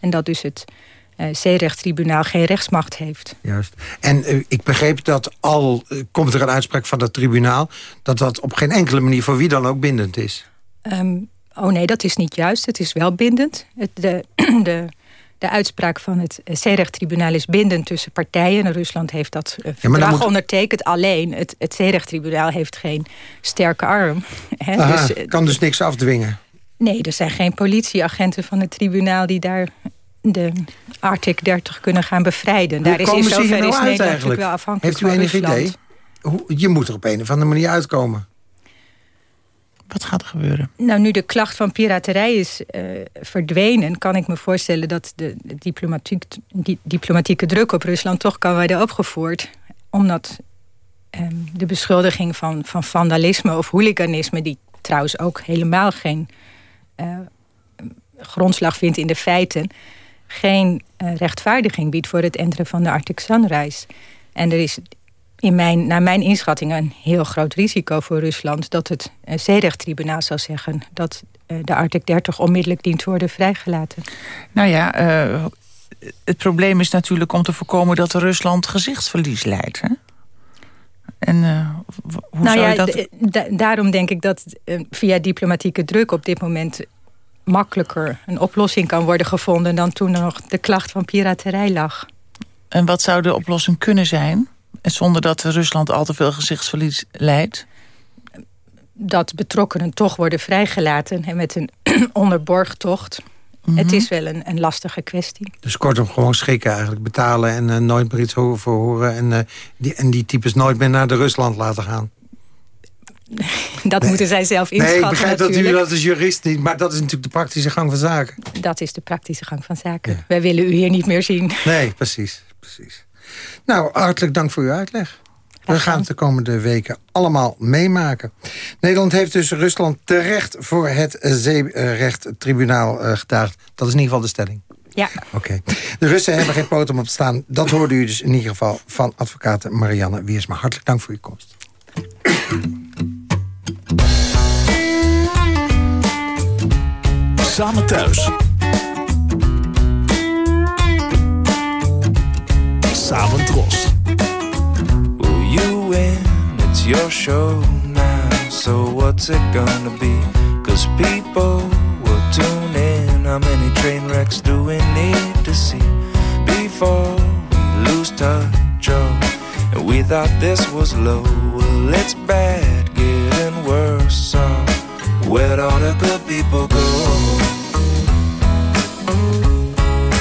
En dat dus het zeerechttribunaal geen rechtsmacht heeft. Juist. En uh, ik begreep dat al uh, komt er een uitspraak van het tribunaal... dat dat op geen enkele manier voor wie dan ook bindend is. Um, oh nee, dat is niet juist. Het is wel bindend. Het, de, de, de uitspraak van het zeerechttribunaal is bindend tussen partijen. Rusland heeft dat verdrag moet... ondertekend. Alleen, het, het zeerechttribunaal heeft geen sterke arm. Aha, dus, kan dus niks afdwingen. Nee, er zijn geen politieagenten van het tribunaal... die daar de Arctic 30 kunnen gaan bevrijden. Hoe Daar is in zover nou is Nederland eigenlijk wel afhankelijk Heeft u enig idee? je moet er op een of andere manier uitkomen. Wat gaat er gebeuren? Nou, nu de klacht van piraterij is uh, verdwenen... kan ik me voorstellen dat de, diplomatiek, die, diplomatieke druk op Rusland... toch kan worden opgevoerd. Omdat um, de beschuldiging van, van vandalisme of hooliganisme... die trouwens ook helemaal geen uh, grondslag vindt in de feiten... geen uh, rechtvaardiging biedt voor het enteren van de Arctic Sunrise. En er is in mijn, naar mijn inschatting een heel groot risico voor Rusland... dat het uh, zeerechttribunaal zou zeggen... dat uh, de Arctic 30 onmiddellijk dient te worden vrijgelaten. Nou ja, het probleem is natuurlijk om te voorkomen... dat Rusland gezichtsverlies leidt, hè? En uh, hoe nou zou ja, je dat... daarom denk ik dat uh, via diplomatieke druk op dit moment makkelijker een oplossing kan worden gevonden... dan toen er nog de klacht van piraterij lag. En wat zou de oplossing kunnen zijn? En zonder dat Rusland al te veel gezichtsverlies leidt? Dat betrokkenen toch worden vrijgelaten en met een onderborgtocht. Mm -hmm. Het is wel een, een, lastige kwestie. Dus kortom, gewoon schikken eigenlijk. Betalen en uh, nooit meer iets over horen. En, uh, die, en die types nooit meer naar de Rusland laten gaan. dat nee. moeten zij zelf inschatten Nee, ik begrijp natuurlijk. dat u dat als jurist niet... maar dat is natuurlijk de praktische gang van zaken. Dat is de praktische gang van zaken. Ja. Wij willen u hier niet meer zien. Nee, precies. precies. Nou, hartelijk dank voor uw uitleg. We gaan het de komende weken allemaal meemaken. Nederland heeft dus Rusland terecht voor het zeerechttribunaal uh, gedaagd. Dat is in ieder geval de stelling. Ja. Oké. Okay. De Russen hebben geen poot om op te staan. Dat hoorde u dus in ieder geval van advocaat Marianne Wiersma. Hartelijk dank voor uw komst. Samen thuis. Samen Tros. you win, it's your show now. So what's it gonna be? Cause people will tune in. How many train wrecks do we need to see before we lose touch? Oh, and we thought this was low. Well, it's bad, getting worse. So where'd all the good people go?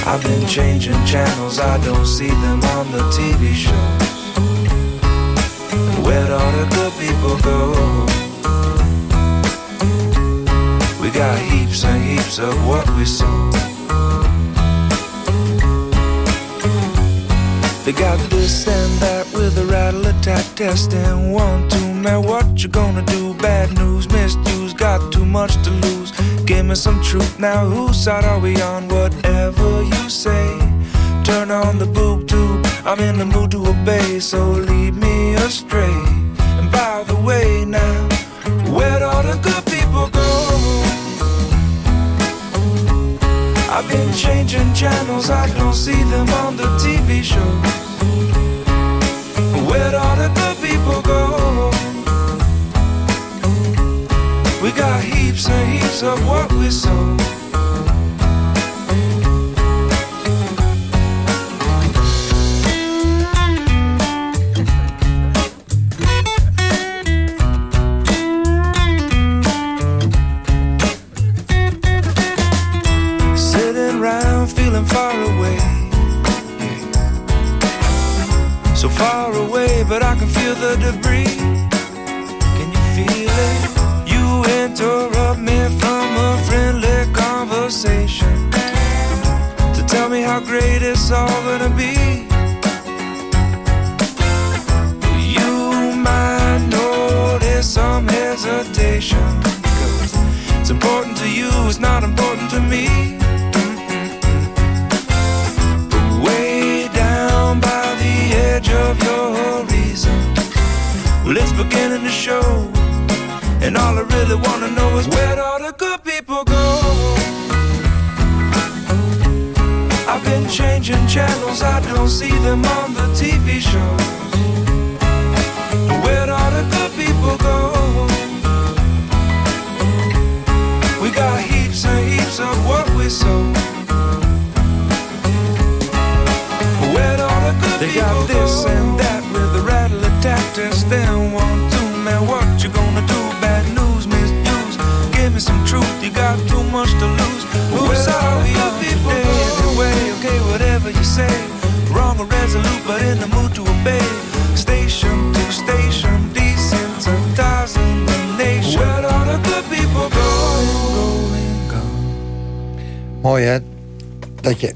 I've been changing channels, I don't see them on the TV shows. Where'd all the good people go? We got heaps and heaps of what we sow. They got this and that with a rattle attack test and one, two, man, what you gonna do? Bad news, misuse, got too much to lose. Give me some truth now, whose side are we on? Whatever you say, turn on the boob tube. I'm in the mood to obey, so lead me astray. And by the way, now, where'd all the good people go? I've been changing channels, I don't see them on the TV shows. Where'd all the good people go? Got heaps and heaps of what we sow.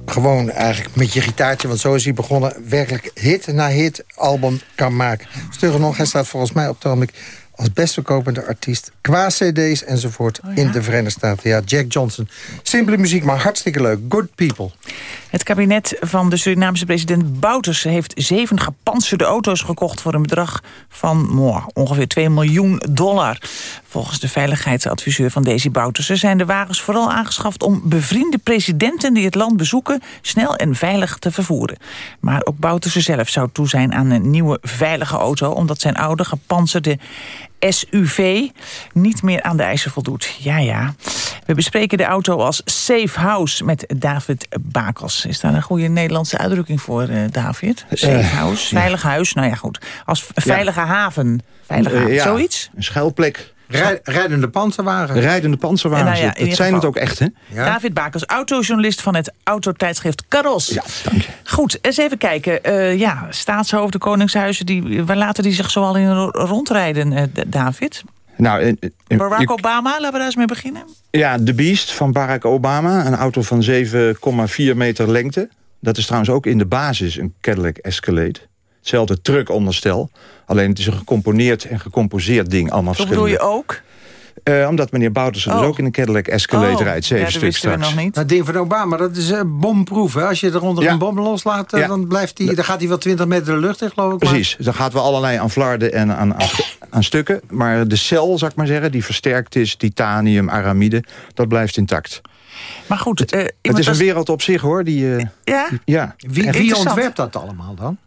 Gewoon eigenlijk met je gitaartje, want zo is hij begonnen... werkelijk hit na hit album kan maken. Stugger nog, hij staat volgens mij op het als best verkopende artiest... qua cd's enzovoort Oh in de Verenigde Staten. Ja, Jack Johnson. Simpele muziek, maar hartstikke leuk. Good people. Het kabinet van de Surinaamse president Bouters heeft zeven gepantserde auto's gekocht voor een bedrag van ongeveer 2 miljoen dollar. Volgens de veiligheidsadviseur van Daisy Bouters zijn de wagens vooral aangeschaft om bevriende presidenten die het land bezoeken snel en veilig te vervoeren. Maar ook Bouters zelf zou toe zijn aan een nieuwe veilige auto omdat zijn oude gepantserde SUV niet meer aan de eisen voldoet. Ja, ja. We bespreken de auto als safe house met David Bakels. Is daar een goede Nederlandse uitdrukking voor, eh, David? Safe Eh, house, ja. veilig huis. Nou ja, goed. Als veilige haven. Veilige Eh, haven, zoiets? Een schuilplek. Rij- rijdende panzerwagen. Rijdende panzerwagens. Nou ja, zijn het ook echt, hè? David Bakels, autojournalist van het autotijdschrift Karos. Ja, dank je. Goed, eens even kijken. Eh, ja, staatshoofden, koningshuizen, die, waar laten die zich zoal in ro- rondrijden, eh, David? Nou, eh, Barack je- Obama, laten we daar eens mee beginnen. ja, de Beast van Barack Obama. Een auto van 7,4 meter lengte. Dat is trouwens ook in de basis een Cadillac Escalade. Hetzelfde truck-onderstel. Alleen het is een gecomponeerd en gecomposeerd ding. Allemaal Zo bedoel je ook? Eh, omdat meneer Boutersen dus Oh. ook in een Cadillac Escalade Oh, rijdt. Zeven ja, dat we straks. nog niet. Dat ding van Obama, dat is uh, bomproef. Hè? Als je er onder Ja. een bom loslaat, eh, Ja. dan, blijft die, dan gaat hij wel 20 meter de lucht in, geloof ik. maar- Precies, dan gaat we allerlei aan flarden en aan, aan, aan stukken. Maar de cel, zou ik maar zeggen, die versterkt is, titanium, aramide... dat blijft intact. Maar goed, eh, Het iemand is een wereld op zich, hoor. Die, eh, Ja? ja. Wie, ontwerpt dat allemaal dan?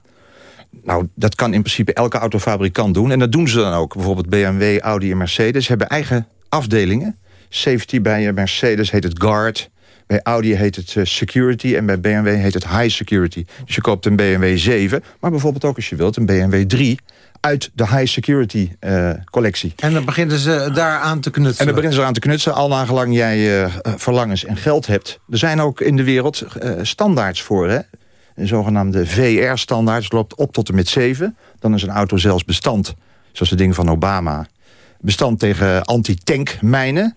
Nou, dat kan in principe elke autofabrikant doen. En dat doen ze dan ook. Bijvoorbeeld BMW, Audi en Mercedes hebben eigen afdelingen. Safety bij Mercedes heet het Guard. Bij Audi heet het eh, Security. En bij BMW heet het High Security. Dus je koopt een BMW 7. Maar bijvoorbeeld ook als je wilt een BMW 3 uit de High Security eh, collectie. En dan beginnen ze daar aan te En knutselen. dan beginnen ze eraan te knutselen, al nagelang jij eh, verlangens en geld hebt. Er zijn ook in de wereld standaards voor, hè? Een zogenaamde VR-standaard, loopt op tot en met 7. Dan is een auto zelfs bestand, zoals de ding van Obama. Bestand tegen anti-tankmijnen.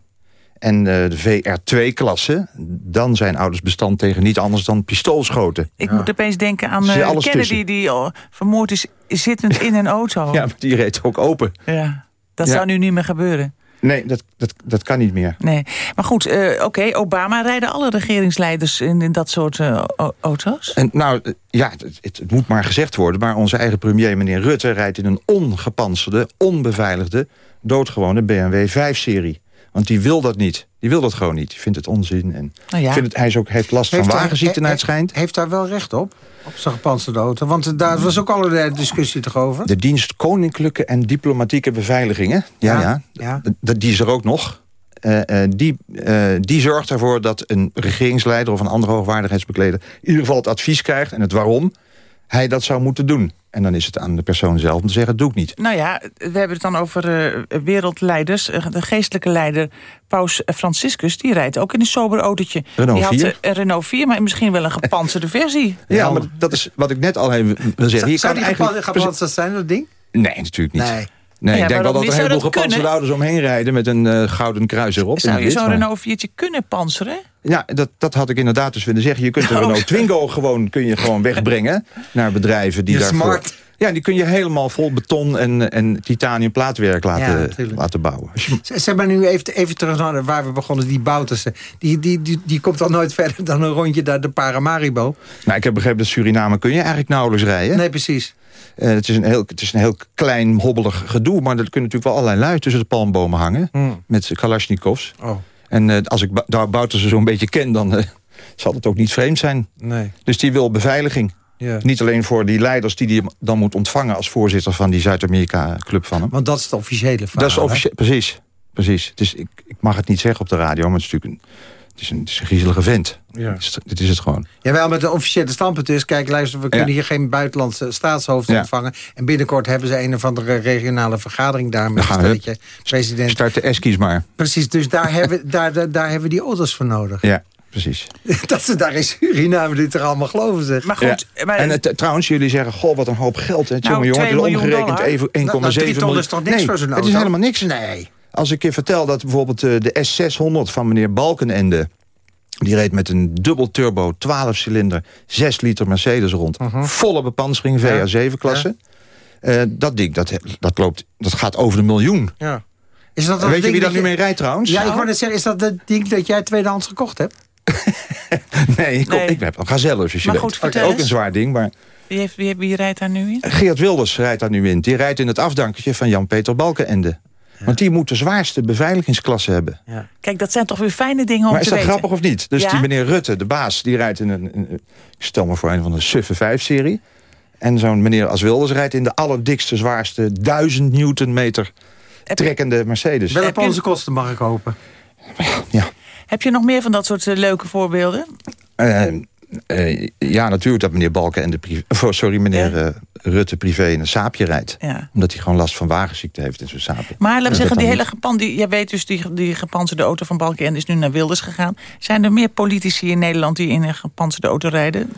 En eh, de VR2-klasse, dan zijn auto's bestand tegen niet anders dan pistoolschoten. Ik moet opeens denken aan eh, alles Kennedy tussen. die oh, vermoord is zittend in een auto. Ja, maar die reed ook open. Ja, Dat Ja. zou nu niet meer gebeuren. Nee, dat, dat, dat kan niet meer. Nee. Maar goed, eh, oké, Obama. Rijden alle regeringsleiders in, in dat soort eh, auto's? En nou, eh, ja, het, het, het moet maar gezegd worden... maar onze eigen premier, meneer Rutte... rijdt in een ongepantserde, onbeveiligde... doodgewone BMW 5-serie. Want die wil dat niet. Die wil dat gewoon niet. Die vindt het onzin. En Nou ja. vindt het, hij is ook, heeft last van hij- wagenziekte, naar het he- schijnt. Heeft daar wel recht op? Op zijn gepantserde auto? Want daar was ook allerlei discussie toch over? De dienst Koninklijke en Diplomatieke Beveiligingen... ja, Ja, ja, ja. die is er ook nog... Eh, eh, die, eh, die zorgt ervoor dat een regeringsleider of een andere hoogwaardigheidsbekleder... in ieder geval het advies krijgt en het waarom hij dat zou moeten doen. En dan is het aan de persoon zelf om te zeggen, doe ik niet. Nou ja, we hebben het dan over eh, wereldleiders. Eh, De geestelijke leider, Paus Franciscus, die rijdt ook in een sober autootje. Renault die had 4. eh, een Renault 4, maar misschien wel een gepantserde versie. Ja, maar dat is wat ik net al even wil zeggen. Je Zou kan die eigenlijk... gepantserd zijn, dat ding? Nee, natuurlijk niet. Nee. Nee, Ja, ik denk wel dat er een heleboel dat gepantserde auto's omheen rijden... met een eh, gouden kruis erop. Zou je zo'n Renault 4'tje kunnen pantseren? Ja, dat, dat had ik inderdaad dus willen zeggen. Je kunt een Oh. Renault Twingo gewoon, kun je gewoon wegbrengen... naar bedrijven die Je daarvoor... smart. Ja, die kun je helemaal vol beton en, en titanium plaatwerk laten, laten bouwen. Zeg maar nu even, even terug naar waar we begonnen, die Boutersen. Die, die, die, die komt al nooit verder dan een rondje naar de Paramaribo. nou, ik heb begrepen dat Suriname kun je eigenlijk nauwelijks rijden. Nee, precies. Eh, het, is een heel, het is een heel klein, hobbelig gedoe... maar er kunnen natuurlijk wel allerlei lui tussen de palmbomen hangen... Hmm. met Kalashnikovs. Oh, En eh, als ik Dou- Boutersen zo'n beetje ken... dan eh, zal het ook niet vreemd zijn. nee. Dus die wil beveiliging. Ja. Niet alleen voor die leiders die hij dan moet ontvangen... als voorzitter van die Zuid-Amerika-club van hem. Want dat is het officiële verhaal. dat is precies. precies. Is, ik, ik mag het niet zeggen op de radio, maar het is natuurlijk een, het is een, het is een griezelige vent. Ja. Dit, is, dit is het gewoon. Jawel, met de officiële standpunt is... kijk, luister, we kunnen hier geen buitenlandse staatshoofd Ja. ontvangen. En binnenkort hebben ze een of andere regionale vergadering daar... met een stelletje president. Start de eskies maar. Precies, dus daar hebben, daar, daar, daar hebben we die auto's voor nodig. Ja, precies. Dat ze daar in Suriname dit toch allemaal geloven, zeg. Maar goed, Ja. maar, En het, trouwens, jullie zeggen, goh, wat een hoop geld. Hè. Nou, jongen, jongen, 2 het is miljoen omgerekend dollar. even 1,7 Nou, nou, miljoen. is toch niks nee, voor zo'n het auto? is helemaal niks. Nee. Als ik je vertel dat bijvoorbeeld eh, de S600 van meneer Balkenende... Die reed met een dubbel turbo, 12 cilinder, 6 liter Mercedes rond. Volle bepansering, VA7-klasse. Uh, dat ding, dat, dat, loopt, dat gaat over de miljoen. Ja. Is dat Weet je wie daar nu mee rijdt trouwens? Ja, ik wou net zeggen, is dat het ding dat jij tweedehands gekocht hebt? nee, ik, nee. ik heb als je maar weet. Goed, ook een zwaar ding, maar... Wie, heeft, wie, wie, rijdt daar nu in? Geert Wilders rijdt daar nu in. Die rijdt in het afdankertje van Jan-Peter Balkenende. Ja. Want die moet de zwaarste beveiligingsklasse hebben. Ja. Kijk, dat zijn toch weer fijne dingen om maar te weten. Maar is dat grappig of niet? Dus ja? die meneer Rutte, de baas, die rijdt in een... een ik stel me voor een van de Suffe 5-serie. En zo'n meneer als Wilders rijdt in de allerdikste, zwaarste... 1000 newtonmeter trekkende Mercedes. Wel op onze kosten mag ik hopen. Ja. Heb je nog meer van dat soort uh, leuke voorbeelden? Uh, uh, ja, natuurlijk dat meneer Balken en de privé, oh, sorry, meneer ja. Rutte privé in een saapje rijdt. Ja. Omdat hij gewoon last van wagenziekte heeft in zijn saapje. Maar laten we zeggen, die hele gepan, die, jij weet dus, die, die gepantserde auto van Balken en is nu naar Wilders gegaan. Zijn er meer politici in Nederland die in een gepantserde auto rijden?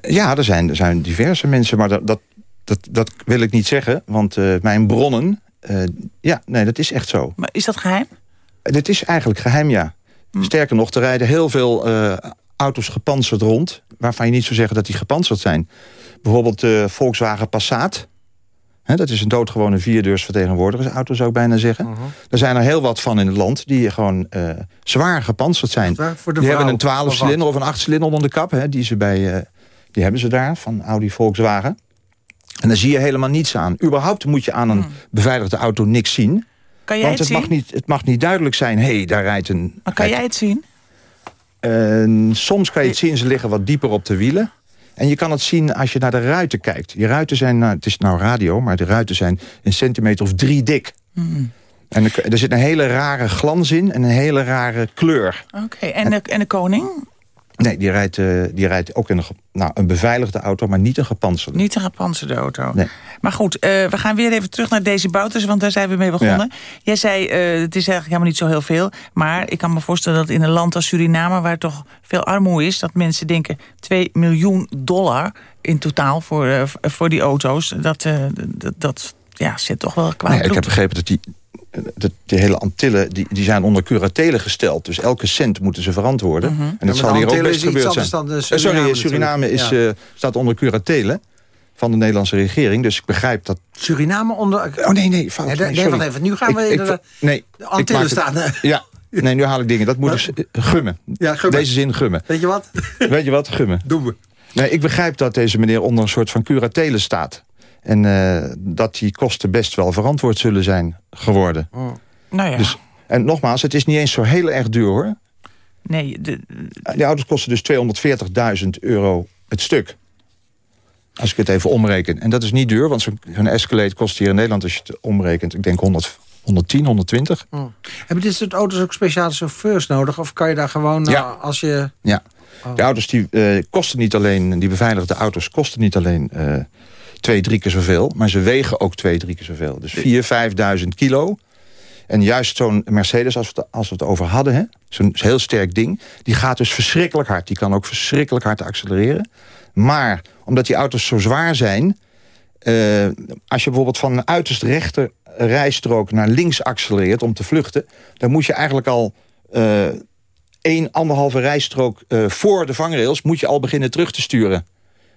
Ja, er zijn, er zijn diverse mensen, maar dat, dat, dat, dat wil ik niet zeggen. Want uh, mijn bronnen, ja, nee, dat is echt zo. Maar is dat geheim? Dit is eigenlijk geheim, ja. Hm. Sterker nog, er rijden heel veel uh, auto's gepantserd rond... waarvan je niet zou zeggen dat die gepantserd zijn. Bijvoorbeeld de Volkswagen Passat. He, dat is een doodgewone vierdeursvertegenwoordigersauto, zou ik bijna zeggen. Uh -huh. Er zijn er heel wat van in het land die gewoon uh, zwaar gepantserd zijn. Die vrouw, hebben een 12-cilinder of een 8-cilinder onder de kap. He, die, ze bij, uh, die hebben ze daar, van Audi Volkswagen. En daar zie je helemaal niets aan. Überhaupt moet je aan een beveiligde auto niks zien... Kan jij Want het, het mag niet, het mag niet duidelijk zijn, hé, hey, daar rijdt een... Maar kan jij het zien? Uh, soms kan je het zien, ze liggen wat dieper op de wielen. En je kan het zien als je naar de ruiten kijkt. Die ruiten zijn, nou, het is nou radio, maar de ruiten zijn een centimeter of drie dik. Hmm. En er, er, zit een hele rare glans in en een hele rare kleur. Oké, okay. en, de, en de koning? Nee, die rijdt, uh, die rijdt ook in een, nou, een beveiligde auto, maar niet een gepantserde. Niet een gepantserde auto. Nee. Maar goed, uh, we gaan weer even terug naar deze Bouters, want daar zijn we mee begonnen. Ja. Jij zei, uh, het is eigenlijk helemaal niet zo heel veel. Maar ik kan me voorstellen dat in een land als Suriname, waar toch veel armoede is... dat mensen denken 2 miljoen dollar in totaal voor, voor die auto's. Dat, dat, dat ja, zit toch wel kwaad nee, Ik heb begrepen dat die de, de, hele Antillen die, die zijn onder curatele gesteld. Dus elke cent moeten ze verantwoorden. Mhm. Mm -hmm. En dat ja, zal hier ook best gebeurd zijn. Suriname, Sorry, Suriname is, ja. uh, staat onder curatele van de Nederlandse regering. Dus ik begrijp dat... Suriname onder... Oh nee, nee, fout. Nee, nee, even. Nu gaan we ik, in de, nee, de Antillen staan. Het, ja, nee, nu haal ik dingen. Dat moet dus gummen. Ja, gummen. Deze zin gummen. Weet je wat? Weet je wat? Gummen. Doen we. Nee, ik begrijp dat deze meneer onder een soort van curatele staat. En uh, dat die kosten best wel verantwoord zullen zijn geworden. Oh. Nou ja. Dus, en nogmaals, het is niet eens zo heel erg duur hoor. Nee. De... Die auto's kosten dus 240.000 euro het stuk. Als ik het even omreken. En dat is niet duur, want zo'n zo Escalade kost hier in Nederland... als je het omrekent, ik denk 100, 110, 120. Oh. Hebben dit soort auto's ook speciale chauffeurs nodig? Of kan je daar gewoon, ja. uh, als je... Ja, oh. de auto's die uh, kosten niet alleen... die beveiligde auto's kosten niet alleen... Uh, twee, drie keer zoveel, maar ze wegen ook twee, drie keer zoveel. Dus 4.000, 5.000 kilo. En juist zo'n Mercedes, als we, het, als we het over hadden... zo'n heel sterk ding, die gaat dus verschrikkelijk hard. Die kan ook verschrikkelijk hard accelereren. Maar omdat die auto's zo zwaar zijn... Uh, als je bijvoorbeeld van een uiterst rechter rijstrook naar links accelereert om te vluchten... dan moet je eigenlijk al uh, één, anderhalve rijstrook uh, voor de vangrails... moet je al beginnen terug te sturen.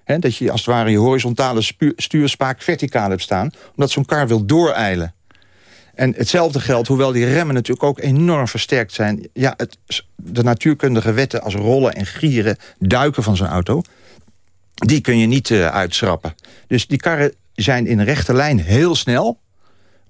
Dat je als het ware je horizontale stuurspaak verticaal hebt staan... omdat zo'n kar wil dooreilen. En hetzelfde geldt, hoewel die remmen natuurlijk ook enorm versterkt zijn. Ja, het, de natuurkundige wetten als rollen en gieren, duiken van zo'n auto... die kun je niet uh, uitschrappen. Dus die karren zijn in rechte lijn heel snel...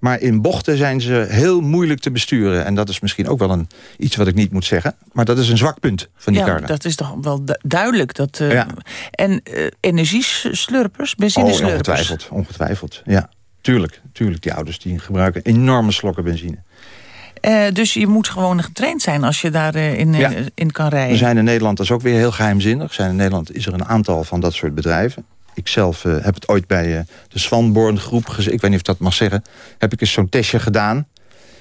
maar in bochten zijn ze heel moeilijk te besturen. En dat is misschien ook wel een, iets wat ik niet moet zeggen... maar dat is een zwak punt van die ja, karren. dat is toch wel du duidelijk. Dat, uh, ja. En uh, energieslurpers, Oh, benzineslurpers? ongetwijfeld, ongetwijfeld, ja. Tuurlijk, tuurlijk, die ouders die gebruiken enorme slokken benzine. Uh, dus je moet gewoon getraind zijn als je daarin uh, ja. in kan rijden. Er zijn in Nederland, dat is ook weer heel geheimzinnig... zijn in Nederland is er een aantal van dat soort bedrijven. Ik zelf uh, heb het ooit bij de Swanborn groep gezien. Ik weet niet of ik dat mag zeggen. Heb ik eens zo'n testje gedaan.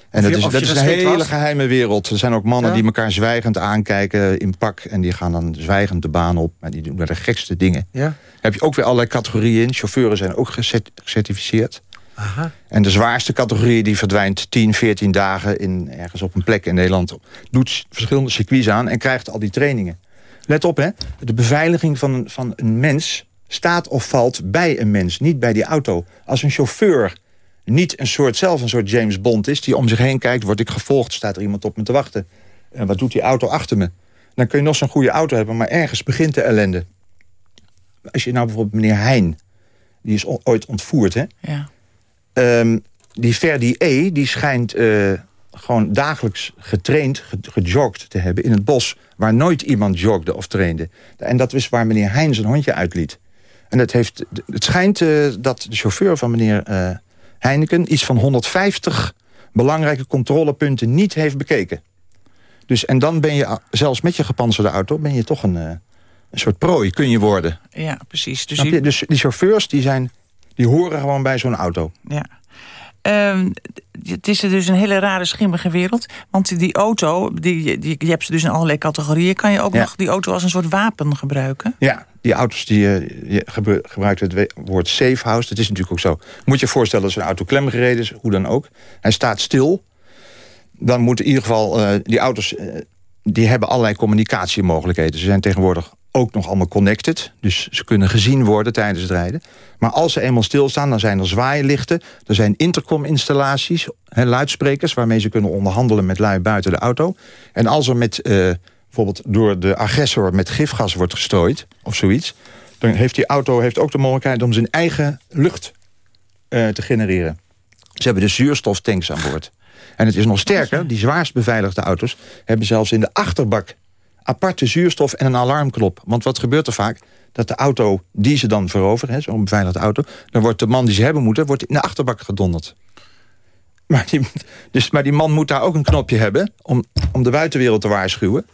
En dat is, dat is een hele was? geheime wereld. Er zijn ook mannen ja? die elkaar zwijgend aankijken in pak... en die gaan dan zwijgend de baan op. En die doen de gekste dingen. Ja? Heb je ook weer allerlei categorieën in. Chauffeurs zijn ook gecertificeerd. Aha. En de zwaarste categorie die verdwijnt 10, 14 dagen in, ergens op een plek in Nederland. Doet verschillende circuits aan en krijgt al die trainingen. Let op hè, de beveiliging van van een mens staat of valt bij een mens, niet bij die auto. Als een chauffeur niet een soort, zelf een soort James Bond is... die om zich heen kijkt, word ik gevolgd, staat er iemand op me te wachten. En wat doet die auto achter me? Dan kun je nog zo'n goede auto hebben, maar ergens begint de ellende. Als je nou bijvoorbeeld meneer Heijn, die is ooit ontvoerd, hè? Ja. Um, die Ferdi E, die schijnt uh, gewoon dagelijks getraind, ge gejogd te hebben in het bos... waar nooit iemand jogde of trainde. En dat is waar meneer Heijn zijn hondje uitliet. En het, heeft, het schijnt uh, dat de chauffeur van meneer uh, Heineken... iets van 150 belangrijke controlepunten niet heeft bekeken. Dus, en dan ben je, zelfs met je gepanzerde auto... ben je toch een, een soort prooi, kun je worden. Ja, precies. Dus, je, dus die chauffeurs die zijn die horen gewoon bij zo'n auto. Ja. Um, het is dus een hele rare schimmige wereld. Want die auto, die, die, je hebt ze dus in allerlei categorieën. Kan je ook ja. nog die auto als een soort wapen gebruiken? Ja, die auto's die je gebruikt het woord safe house. Dat is natuurlijk ook zo. Moet je je voorstellen dat een auto klemgereden is, hoe dan ook. Hij staat stil. Dan moeten in ieder geval uh, die auto's... Uh, die hebben allerlei communicatiemogelijkheden. Ze zijn tegenwoordig ook nog allemaal connected. Dus ze kunnen gezien worden tijdens het rijden. Maar als ze eenmaal stilstaan, dan zijn er zwaailichten. Er zijn intercom-installaties, luidsprekers... waarmee ze kunnen onderhandelen met lui buiten de auto. En als er met, uh, bijvoorbeeld door de agressor met gifgas wordt gestrooid... of zoiets, dan heeft die auto heeft ook de mogelijkheid... om zijn eigen lucht uh, te genereren. Ze hebben dus zuurstoftanks aan boord. En het is nog sterker, die zwaarst beveiligde auto's... hebben zelfs in de achterbak aparte zuurstof en een alarmknop. Want wat gebeurt er vaak? Dat de auto die ze dan veroveren, zo'n beveiligde auto... dan wordt de man die ze hebben moeten wordt in de achterbak gedonderd. Maar die, dus, maar die man moet daar ook een knopje hebben... om, om de buitenwereld te waarschuwen.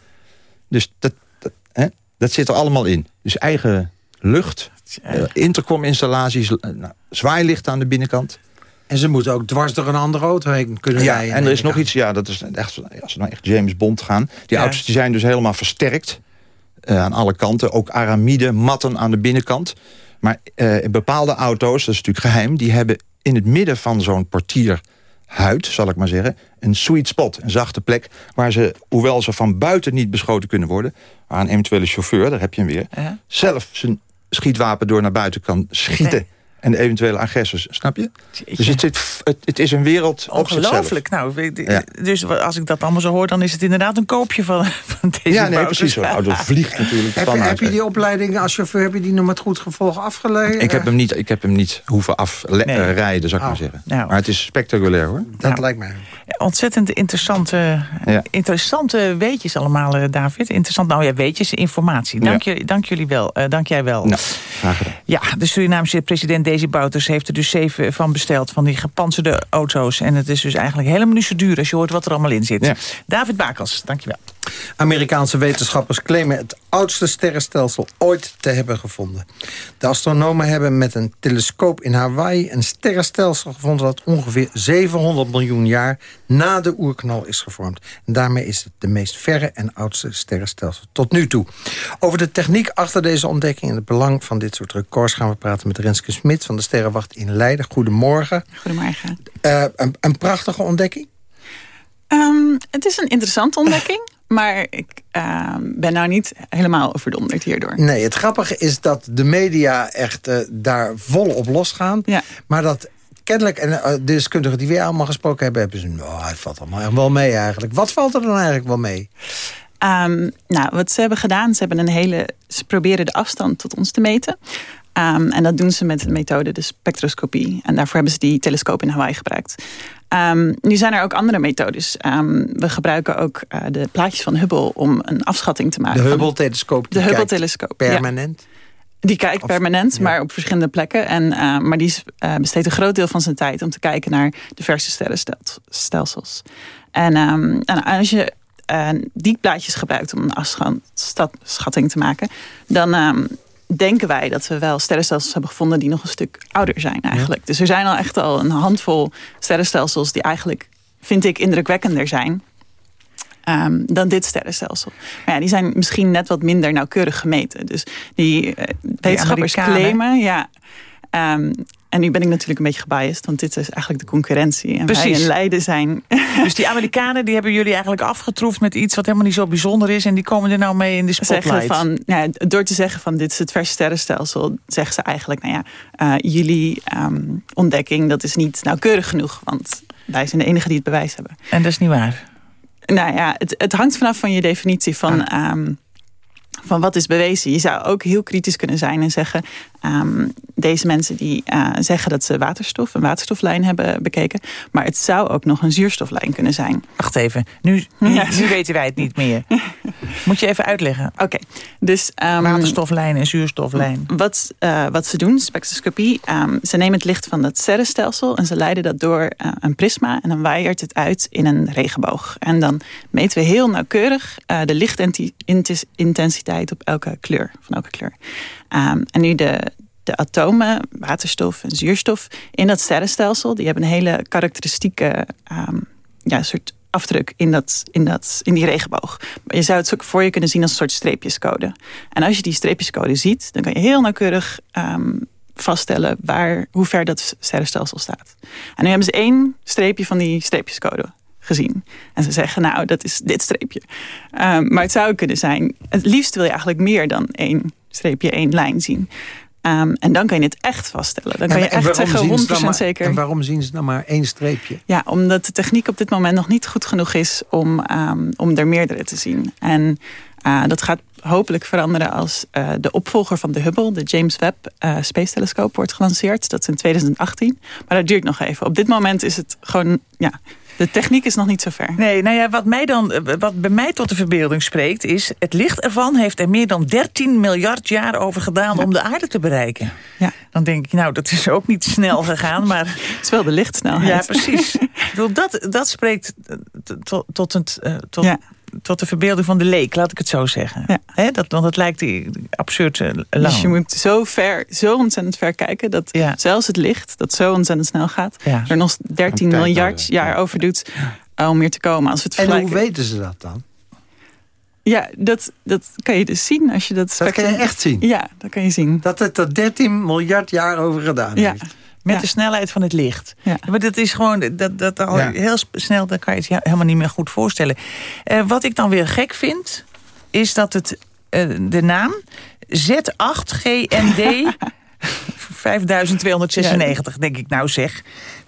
Dus dat, dat, hè, dat zit er allemaal in. Dus eigen lucht, uh, intercom-installaties, nou, zwaailicht aan de binnenkant... En ze moeten ook dwars door een andere auto heen kunnen ja, rijden. En er is nog iets, ja, dat is echt, als ze nou echt James Bond gaan. Die ja. auto's die zijn dus helemaal versterkt. Uh, aan alle kanten. Ook aramide, matten aan de binnenkant. Maar uh, bepaalde auto's, dat is natuurlijk geheim... die hebben in het midden van zo'n portierhuid, zal ik maar zeggen... een sweet spot, een zachte plek... waar ze, hoewel ze van buiten niet beschoten kunnen worden... waar een eventuele chauffeur, daar heb je hem weer... Uh -huh. zelf zijn schietwapen door naar buiten kan schieten... Nee en de eventuele agressors, snap je? Dus het, het, het, het is een wereld Ongelooflijk. Nou, ja. Dus als ik dat allemaal zo hoor, dan is het inderdaad een koopje van, van deze Ja, nee, precies. Zo'n auto vliegt natuurlijk heb, je, heb je die opleiding als chauffeur, heb je die nog met goed gevolg afgelegen? Ik heb hem niet, ik heb hem niet hoeven afrijden, nee. zou ik oh. maar zeggen. Nou. Maar het is spectaculair, hoor. Dat nou, lijkt mij Ontzettend interessante, ja. interessante weetjes allemaal, David. Interessant, nou ja, weetjes, informatie. Dank, ja. je, dank jullie wel. Uh, dank jij wel. Nou, graag gedaan. Ja, de Surinaamse president Daisy Bouters heeft er dus zeven van besteld... van die gepantserde auto's. En het is dus eigenlijk helemaal niet zo duur... als je hoort wat er allemaal in zit. Ja. David Bakels, dankjewel. Amerikaanse wetenschappers claimen het oudste sterrenstelsel ooit te hebben gevonden. De astronomen hebben met een telescoop in Hawaii een sterrenstelsel gevonden dat ongeveer 700 miljoen jaar na de oerknal is gevormd. En daarmee is het de meest verre en oudste sterrenstelsel tot nu toe. Over de techniek achter deze ontdekking en het belang van dit soort records gaan we praten met Renske Smit van de Sterrenwacht in Leiden. Goedemorgen. Goedemorgen. Uh, een, een prachtige ontdekking? Um, het is een interessante ontdekking. Maar ik uh, ben nou niet helemaal overdonderd hierdoor. Nee, het grappige is dat de media echt uh, daar volop losgaan. Ja. Maar dat kennelijk, en uh, de deskundigen die weer allemaal gesproken hebben... hebben ze, nou, het valt allemaal wel mee eigenlijk. Wat valt er dan eigenlijk wel mee? Um, nou, wat ze hebben gedaan, ze hebben een hele... Ze proberen de afstand tot ons te meten. Um, en dat doen ze met de methode de spectroscopie. En daarvoor hebben ze die telescoop in Hawaii gebruikt. Um, nu zijn er ook andere methodes. Um, we gebruiken ook uh, de plaatjes van Hubble om een afschatting te maken. De Hubble-telescoop? De Hubble-telescoop, Permanent? Ja. Die kijkt of, permanent, ja. maar op verschillende plekken. En, uh, maar die uh, besteedt een groot deel van zijn tijd om te kijken naar de verse sterrenstelsels. En, um, en als je uh, die plaatjes gebruikt om een afschatting te maken, dan denken wij dat we wel sterrenstelsels hebben gevonden die nog een stuk ouder zijn eigenlijk. Ja. Dus er zijn al echt al een handvol sterrenstelsels die eigenlijk, vind ik, indrukwekkender zijn. Um, dan dit sterrenstelsel. Maar ja, die zijn misschien net wat minder nauwkeurig gemeten. Dus die uh, wetenschappers claimen... Ja, um, en nu ben ik natuurlijk een beetje gebiased, want dit is eigenlijk de concurrentie. En Precies. wij in Leiden zijn... Dus die Amerikanen die hebben jullie eigenlijk afgetroefd met iets wat helemaal niet zo bijzonder is. En die komen er nou mee in de spotlight. van, door te zeggen van dit is het verse sterrenstelsel, zeggen ze eigenlijk, nou ja, eh, jullie ehm, ontdekking, dat is niet nauwkeurig genoeg. Want wij zijn de enige die het bewijs hebben. En dat is niet waar. Nou ja, het, het hangt vanaf van je definitie van, ehm, van wat is bewezen. Je zou ook heel kritisch kunnen zijn en zeggen... ehm, deze mensen die eh, zeggen dat ze waterstof, een waterstoflijn hebben bekeken... maar het zou ook nog een zuurstoflijn kunnen zijn. Wacht even, nu, nu, Ja. nu weten wij het niet meer. Moet je even uitleggen. Oké, dus... ehm, Waterstoflijn en zuurstoflijn. Wat, eh, wat ze doen, spectroscopie, ehm, ze nemen het licht van het sterrenstelsel en ze leiden dat door eh, een prisma en dan waaiert het uit in een regenboog. En dan meten we heel nauwkeurig de lichtintensiteit op elke kleur, van elke kleur. Ehm, en nu de, atomen, waterstof en zuurstof in dat sterrenstelsel, die hebben een hele karakteristieke ehm, ja, soort afdruk in, dat, in, dat, in die regenboog. Maar je zou het ook voor je kunnen zien als een soort streepjescode. En als je die streepjescode ziet, dan kan je heel nauwkeurig ehm, vaststellen waar, hoe ver dat sterrenstelsel staat. En nu hebben ze één streepje van die streepjescode gezien. En ze zeggen, nou, dat is dit streepje. Maar het zou kunnen zijn, het liefst wil je eigenlijk meer dan één streepje, één lijn zien. Ehm, en dan kan je het echt vaststellen. Dan kan je echt zeggen, zien ze 100% dan maar- zeker. En waarom zien ze dan maar één streepje? Ja, omdat de techniek op dit moment nog niet goed genoeg is om, ehm, om er meerdere te zien. En eh, dat gaat hopelijk veranderen als eh, de opvolger van de Hubble, de James Webb eh, Space Telescope, wordt gelanceerd. Dat is in 2018. Maar dat duurt nog even. Op dit moment is het gewoon, ja, de techniek is nog niet zo ver. Nee, nou ja, wat, mij dan, wat bij mij tot de verbeelding spreekt... is het licht ervan heeft er meer dan 13 miljard jaar over gedaan... om de aarde te bereiken. Ja. Dan denk ik, nou, dat is ook niet snel gegaan, maar... Het is wel de lichtsnelheid. Ja, precies. Ik bedoel, dat, dat spreekt eh, tot, tot, het, eh, tot, Ja. Tot de verbeelding van de leek, laat ik het zo zeggen. Ja. Hè, dat, want het lijkt absurd eh, lang. Dus je moet zo ver, zo ontzettend ver kijken... dat Ja. zelfs het licht, dat zo ontzettend snel gaat... Ja. er nog 13 Een tijd miljard jaar over doet om meer te komen. Als we het En hoe weten ze dat dan? Ja, dat, dat kan je dus zien als je dat... Dat kan je echt zien. Ja, dat kan je zien. Dat het er 13 miljard jaar over gedaan Ja. heeft. Met Ja. de snelheid van het licht. Ja. Maar dat is gewoon, dat, dat al Ja. heel snel, dat kan je het je helemaal niet meer goed voorstellen. Eh, wat ik dan weer gek vind, is dat het, eh, de naam Z8GND 5296, denk ik nou zeg.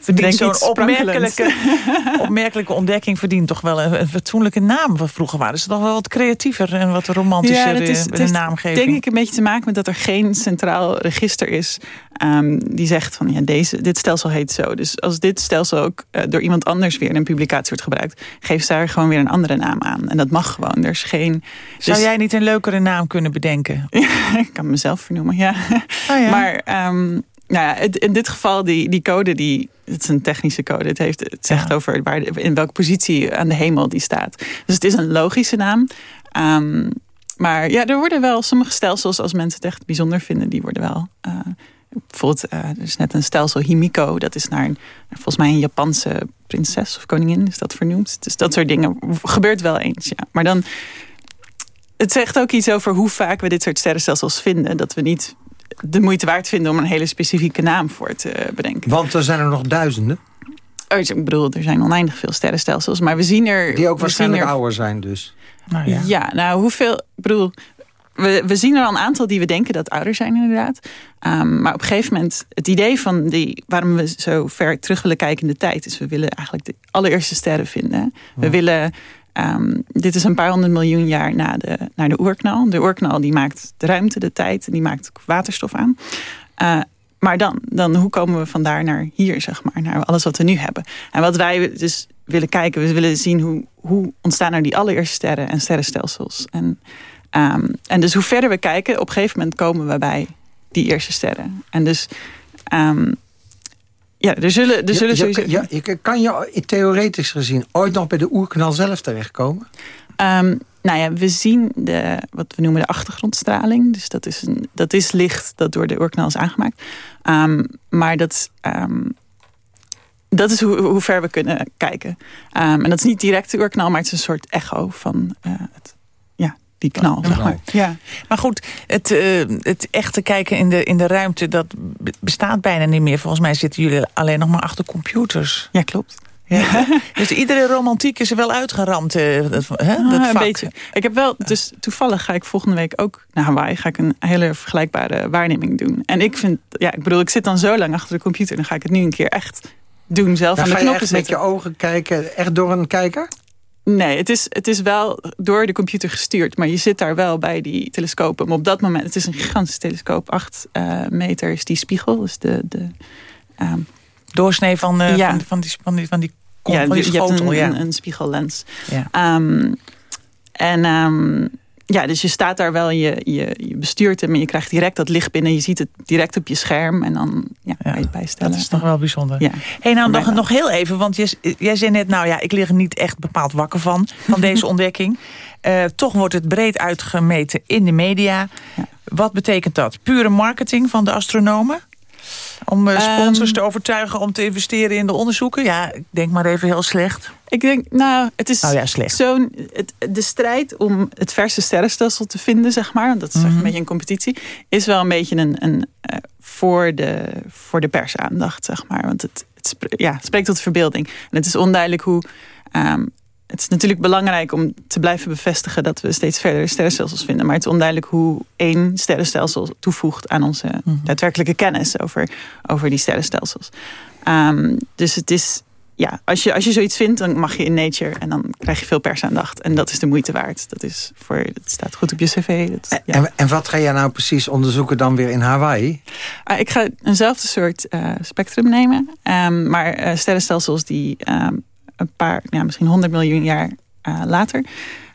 Verdient Denk zo'n opmerkelijke, opmerkelijke ontdekking verdient toch wel een, een fatsoenlijke naam. Wat vroeger waren ze toch wel wat creatiever en wat romantischer dat eh, is, de naamgeving. denk ik een beetje te maken met dat er geen centraal register is ehm, die zegt van ja, deze, dit stelsel heet zo. Dus als dit stelsel ook eh, door iemand anders weer in een publicatie wordt gebruikt, geeft ze daar gewoon weer een andere naam aan. En dat mag gewoon. Er is geen. Zou dus- jij niet een leukere naam kunnen bedenken? ik kan mezelf vernoemen, ja. Oh ja. Maar ehm, nou ja, in dit geval, die, die code, die, het is een technische code. Het, heeft, het zegt Ja. over waar, in welke positie aan de hemel die staat. Dus het is een logische naam. Ehm, maar ja, er worden wel sommige stelsels, als mensen het echt bijzonder vinden, die worden wel. eh, bijvoorbeeld, eh, er is net een stelsel Himiko. Dat is naar een, volgens mij een Japanse prinses of koningin is dat vernoemd. Dus dat soort dingen gebeurt wel eens. Ja. Maar dan het zegt ook iets over hoe vaak we dit soort sterrenstelsels vinden. Dat we niet de moeite waard vinden om een hele specifieke naam voor te bedenken. Want er zijn er nog duizenden. Oh, Ik bedoel, er zijn oneindig veel sterrenstelsels. Maar we zien er... Die ook waarschijnlijk er, ouder zijn dus. Nou ja. Ja, nou hoeveel... Ik bedoel, we, we zien er al een aantal die we denken dat ouder zijn inderdaad. Ehm, maar op een gegeven moment, het idee van die, waarom we zo ver terug willen kijken in de tijd... is we willen eigenlijk de allereerste sterren vinden. We willen... ehm, dit is een paar honderd miljoen jaar na de, naar de oerknal. De oerknal die maakt de ruimte, de tijd en die maakt waterstof aan. Eh, maar dan, dan, hoe komen we vandaar naar hier, zeg maar, naar alles wat we nu hebben? En wat wij dus willen kijken, we willen zien hoe, hoe ontstaan nou die allereerste sterren en sterrenstelsels. En, ehm, en dus hoe verder we kijken, op een gegeven moment komen we bij die eerste sterren. En dus, ehm, ja, er zullen, er zullen sowieso... ja, je, kan je theoretisch gezien ooit nog bij de oerknal zelf terechtkomen? Ehm, nou ja, we zien de, wat we noemen de achtergrondstraling. Dus dat is, een, dat is licht dat door de oorknal is aangemaakt. Ehm, maar dat, ehm, dat is hoe, hoe ver we kunnen kijken. En dat is niet direct de oorknal, maar het is een soort echo van eh, het, die knal. Zeg maar. Ja. Maar goed, het, uh, het echte kijken in de, in de ruimte... dat bestaat bijna niet meer. Volgens mij zitten jullie alleen nog maar achter computers. Ja, klopt. Ja. dus iedere romantiek is er wel uitgeramd. Uh, hè, dat ah, een beetje. Ik heb wel, dus toevallig ga ik volgende week ook naar Hawaii. Ga ik een hele vergelijkbare waarneming doen. En ik vind, ja, ik bedoel, ik zit dan zo lang achter de computer. Dan ga ik het nu een keer echt doen zelf dan aan de knoppen zitten. met je ogen kijken, echt door een kijker? Nee, het is, het is wel door de computer gestuurd. Maar je zit daar wel bij die telescopen. Maar op dat moment, het is een gigantische telescoop. Acht uh, meter is die spiegel. Dus de, de um, doorsnee van, ja. van, van, die, van die, van die kom, ja, van die schotel, je hebt een, een, een spiegellens. Ja. Um, en um, ja, dus je staat daar wel, je, je, je bestuurt hem... en je krijgt direct dat licht binnen. Je ziet het direct op je scherm en dan ja, ja, je het bijstellen. Dat is toch wel bijzonder. Ja. hey, nou nog, nog heel even, want jij, jij zei net... nou ja, ik lig er niet echt bepaald wakker van, van deze ontdekking. Uh, toch wordt het breed uitgemeten in de media. Ja. Wat betekent dat? Pure marketing van de astronomen? Om uh, sponsors um, te overtuigen om te investeren in de onderzoeken? Ja, ik denk maar even heel slecht. Ik denk, nou, het is nou ja, zo'n... De strijd om het verse sterrenstelsel te vinden, zeg maar... dat is mm -hmm. een beetje een competitie... is wel een beetje een, een uh, voor, de, voor de persaandacht, zeg maar. Want het, het, ja, spreekt tot verbeelding. En het is onduidelijk hoe... Um, het is natuurlijk belangrijk om te blijven bevestigen... dat we steeds verder sterrenstelsels vinden. Maar het is onduidelijk hoe één sterrenstelsel toevoegt... aan onze mm -hmm. daadwerkelijke kennis over, over die sterrenstelsels. Um, dus het is... Ja, als je, als je zoiets vindt, dan mag je in Nature... en dan krijg je veel persaandacht. En dat is de moeite waard. Dat, is voor, dat staat goed op je cv. Dat, ja. en, en wat ga jij nou precies onderzoeken dan weer in Hawaii? Uh, ik ga eenzelfde soort uh, spectrum nemen. Um, maar uh, sterrenstelsels die... Um, een paar, ja, misschien 100 miljoen jaar uh, later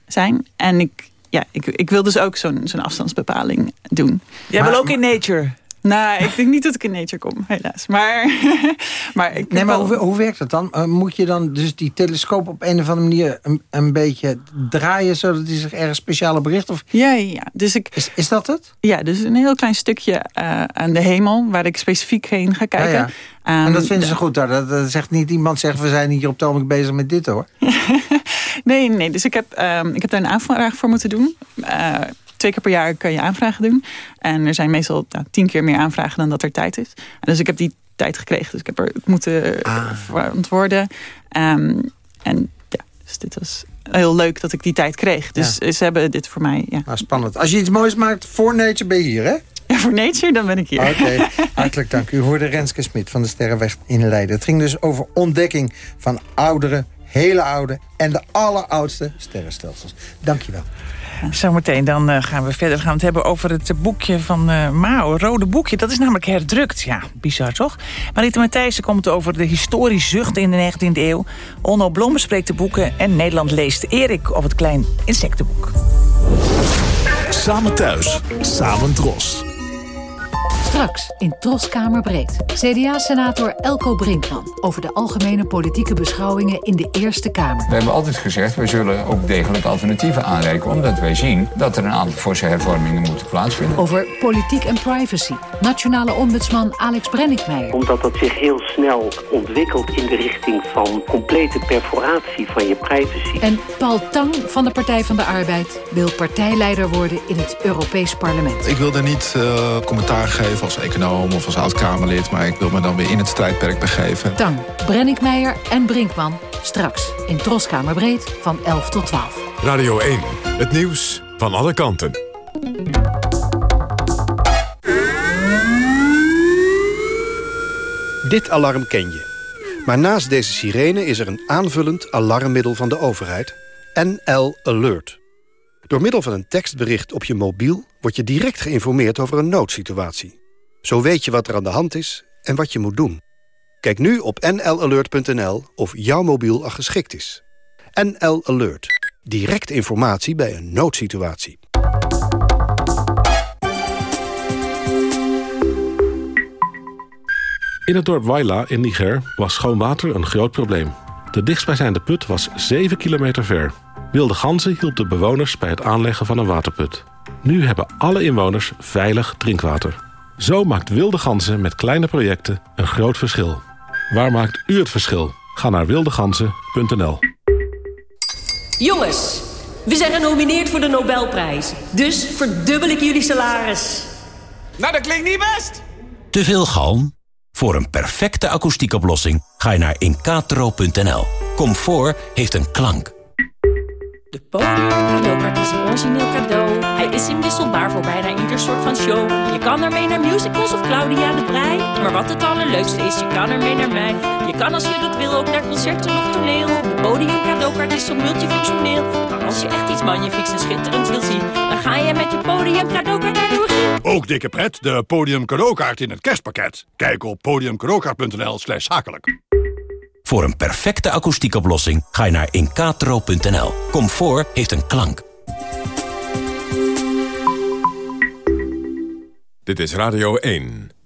zijn. En ik, ja, ik, ik wil dus ook zo'n zo'n afstandsbepaling doen. Jij wil ook in nature? Nou, ik denk niet dat ik in nature kom, helaas. Maar, maar, ik nee, maar hoe, hoe werkt dat dan? Uh, moet je dan dus die telescoop op een of andere manier een, een beetje draaien... zodat hij zich ergens speciaal op richt? Of... Ja, ja. Dus ik, is, is dat het? Ja, dus een heel klein stukje uh, aan de hemel... waar ik specifiek heen ga kijken. Ja, ja. En dat vinden ze goed daar. Dat, dat, zegt niet iemand zegt, we zijn hier op het ogenblik bezig met dit hoor. nee, nee. Dus ik heb, um, ik heb daar een aanvraag voor moeten doen. Uh, twee keer per jaar kan je aanvragen doen. En er zijn meestal nou, tien keer meer aanvragen dan dat er tijd is. En dus ik heb die tijd gekregen. Dus ik heb er moeten ah. verantwoorden. Um, en ja, dus dit was heel leuk dat ik die tijd kreeg. Dus ja. ze hebben dit voor mij... Ja. Ah, spannend. Als je iets moois maakt voor Nature ben je hier, hè? Ja, voor Nature, dan ben ik hier. Oké, okay. hartelijk dank. U hoorde Renske Smit van de Sterrenweg in Leiden. Het ging dus over ontdekking van oudere, hele oude... en de alleroudste sterrenstelsels. Dank je wel. Zometeen dan uh, gaan we verder. gaan we het hebben over het boekje van uh, Mao. Rode boekje. Dat is namelijk herdrukt. Ja, bizar toch? Marita Matthijssen komt over de historische zucht in de 19e eeuw. Onno Blom bespreekt de boeken. En Nederland leest Erik of het klein insectenboek. Samen thuis. Samen dros. Straks in Troskamerbreed. CDA-senator Elko Brinkman over de algemene politieke beschouwingen in de Eerste Kamer. We hebben altijd gezegd, we zullen ook degelijk alternatieven aanreiken... omdat wij zien dat er een aantal forse hervormingen moeten plaatsvinden. Over politiek en privacy. Nationale ombudsman Alex Brenninkmeijer. Omdat dat zich heel snel ontwikkelt in de richting van complete perforatie van je privacy. En Paul Tang van de Partij van de Arbeid wil partijleider worden in het Europees Parlement. Ik wil daar niet uh, commentaar geven als econoom of als oud-Kamerlid... maar ik wil me dan weer in het strijdperk begeven. Tang, Brenninkmeijer en Brinkman. Straks in Troskamerbreed van 11 tot 12. Radio 1, het nieuws van alle kanten. Dit alarm ken je. Maar naast deze sirene is er een aanvullend alarmmiddel van de overheid. NL Alert. Door middel van een tekstbericht op je mobiel... word je direct geïnformeerd over een noodsituatie. Zo weet je wat er aan de hand is en wat je moet doen. Kijk nu op nlalert.nl of jouw mobiel al geschikt is. NL Alert. Direct informatie bij een noodsituatie. In het dorp Waila in Niger was schoon water een groot probleem. De dichtstbijzijnde put was 7 kilometer ver. Wilde Ganzen hielp de bewoners bij het aanleggen van een waterput. Nu hebben alle inwoners veilig drinkwater. Zo maakt Wilde Ganzen met kleine projecten een groot verschil. Waar maakt u het verschil? Ga naar wildeganzen.nl Jongens, We zijn genomineerd voor de Nobelprijs. Dus verdubbel ik jullie salaris. Nou, dat klinkt niet best. Te veel galm? Voor een perfecte akoestiekoplossing ga je naar incatro.nl. Comfort heeft een klank. De podium cadeaukaart is een origineel cadeau. Hij is inwisselbaar voor bijna ieder soort van show. Je kan ermee naar musicals of Claudia de Brij. Maar wat het allerleukste is, je kan ermee naar mij. Je kan als je dat wil ook naar concerten of toneel. De podium cadeaukaart is zo multifunctioneel. Maar als je echt iets magnifieks en schitterends wil zien... dan ga je met je podium cadeaukaart naar de. Ook dikke pret, de podium cadeaukaart in het kerstpakket. Kijk op podiumcadeaukaart.nl slash zakelijk. Voor een perfecte akoestiekoplossing ga je naar incatro.nl. Comfort heeft een klank. Dit is Radio 1.